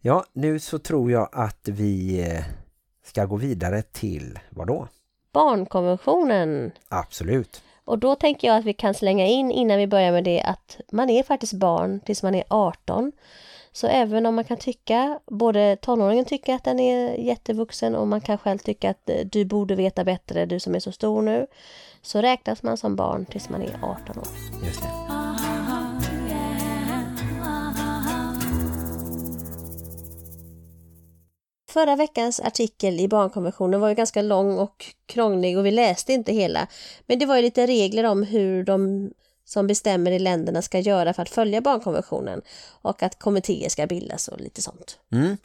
Ja, nu så tror jag att vi eh, ska gå vidare till vad då? Barnkonventionen. Absolut. Och då tänker jag att vi kan slänga in innan vi börjar med det att man är faktiskt barn tills man är 18. Så även om man kan tycka, både tonåringen tycker att den är jättevuxen och man kan själv tycka att eh, du borde veta bättre, du som är så stor nu, så räknas man som barn tills man är 18 år. Just det. Förra veckans artikel i barnkonventionen var ju ganska lång och krånglig och vi läste inte hela. Men det var ju lite regler om hur de som bestämmer i länderna ska göra för att följa barnkonventionen och att kommittéer ska bildas och lite sånt. Mm.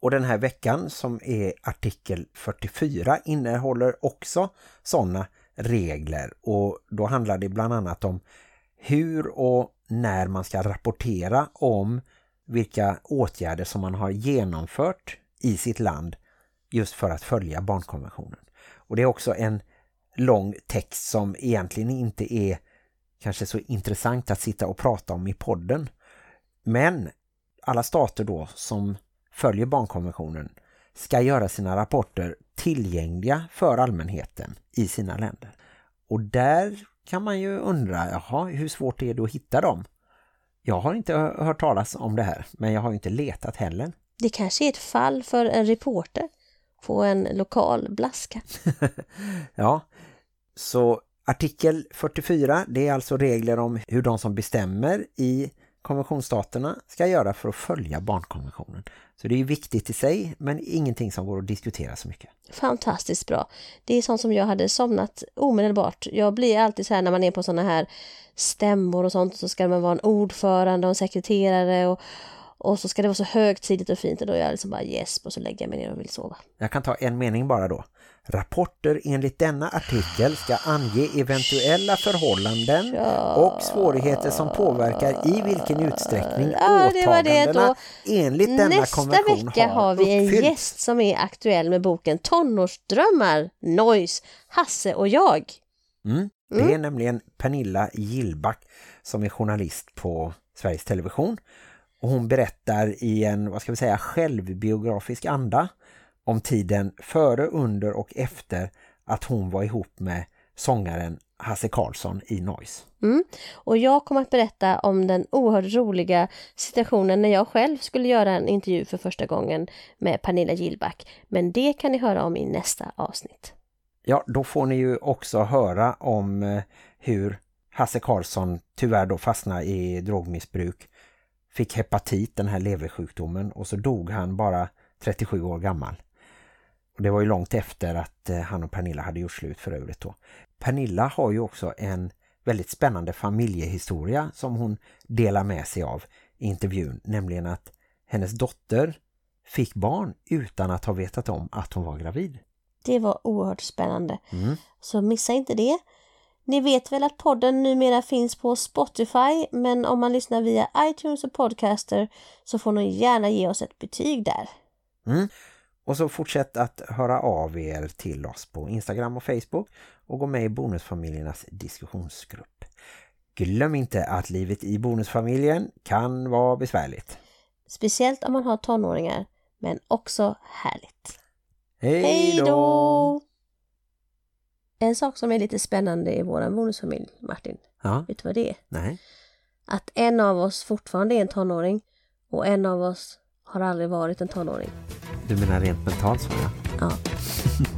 Och den här veckan som är artikel 44 innehåller också sådana regler och då handlar det bland annat om hur och när man ska rapportera om vilka åtgärder som man har genomfört i sitt land just för att följa barnkonventionen. Och det är också en lång text som egentligen inte är kanske så intressant att sitta och prata om i podden. Men alla stater då som följer barnkonventionen ska göra sina rapporter tillgängliga för allmänheten i sina länder. Och där kan man ju undra, jaha, hur svårt är det att hitta dem? Jag har inte hört talas om det här, men jag har inte letat heller. Det kanske är ett fall för en reporter på en lokal blaska. ja, så artikel 44, det är alltså regler om hur de som bestämmer i konventionsstaterna ska göra för att följa barnkonventionen. Så det är viktigt i sig, men ingenting som går att diskutera så mycket. Fantastiskt bra. Det är sånt som jag hade somnat omedelbart. Jag blir alltid så här när man är på såna här stämmor och sånt så ska man vara en ordförande och en sekreterare och, och så ska det vara så högtidligt och fint och då är jag liksom bara yes och så lägger jag mig ner och vill sova. Jag kan ta en mening bara då. Rapporter enligt denna artikel ska ange eventuella förhållanden ja. och svårigheter som påverkar i vilken utsträckning ja, åtagandena det enligt denna Nästa konvention vecka har, vi en uppfyllt. gäst som är aktuell med boken Tonårsdrömmar, Noise, Hasse och jag. Mm. Det är nämligen Pernilla Gillback som är journalist på Sveriges Television. Och hon berättar i en, vad ska vi säga, självbiografisk anda om tiden före, under och efter att hon var ihop med sångaren Hasse Karlsson i Noise. Mm. Och jag kommer att berätta om den oerhört roliga situationen när jag själv skulle göra en intervju för första gången med Pernilla Gillback. Men det kan ni höra om i nästa avsnitt. Ja, då får ni ju också höra om eh, hur Hasse Karlsson tyvärr då fastnade i drogmissbruk. Fick hepatit, den här leversjukdomen, och så dog han bara 37 år gammal. Och det var ju långt efter att eh, han och Pernilla hade gjort slut för övrigt då. Pernilla har ju också en väldigt spännande familjehistoria som hon delar med sig av i intervjun. Nämligen att hennes dotter fick barn utan att ha vetat om att hon var gravid. Det var oerhört spännande. Mm. Så missa inte det. Ni vet väl att podden numera finns på Spotify men om man lyssnar via iTunes och Podcaster så får ni gärna ge oss ett betyg där. Mm. Och så fortsätt att höra av er till oss på Instagram och Facebook och gå med i Bonusfamiljernas diskussionsgrupp. Glöm inte att livet i Bonusfamiljen kan vara besvärligt. Speciellt om man har tonåringar, men också härligt. Hej då! En sak som är lite spännande i vår bonusfamilj, Martin. Ja, Vet du vad det är? nej. Att en av oss fortfarande är en tonåring och en av oss har aldrig varit en tonåring. Du menar rent mentalt så ja. Ja.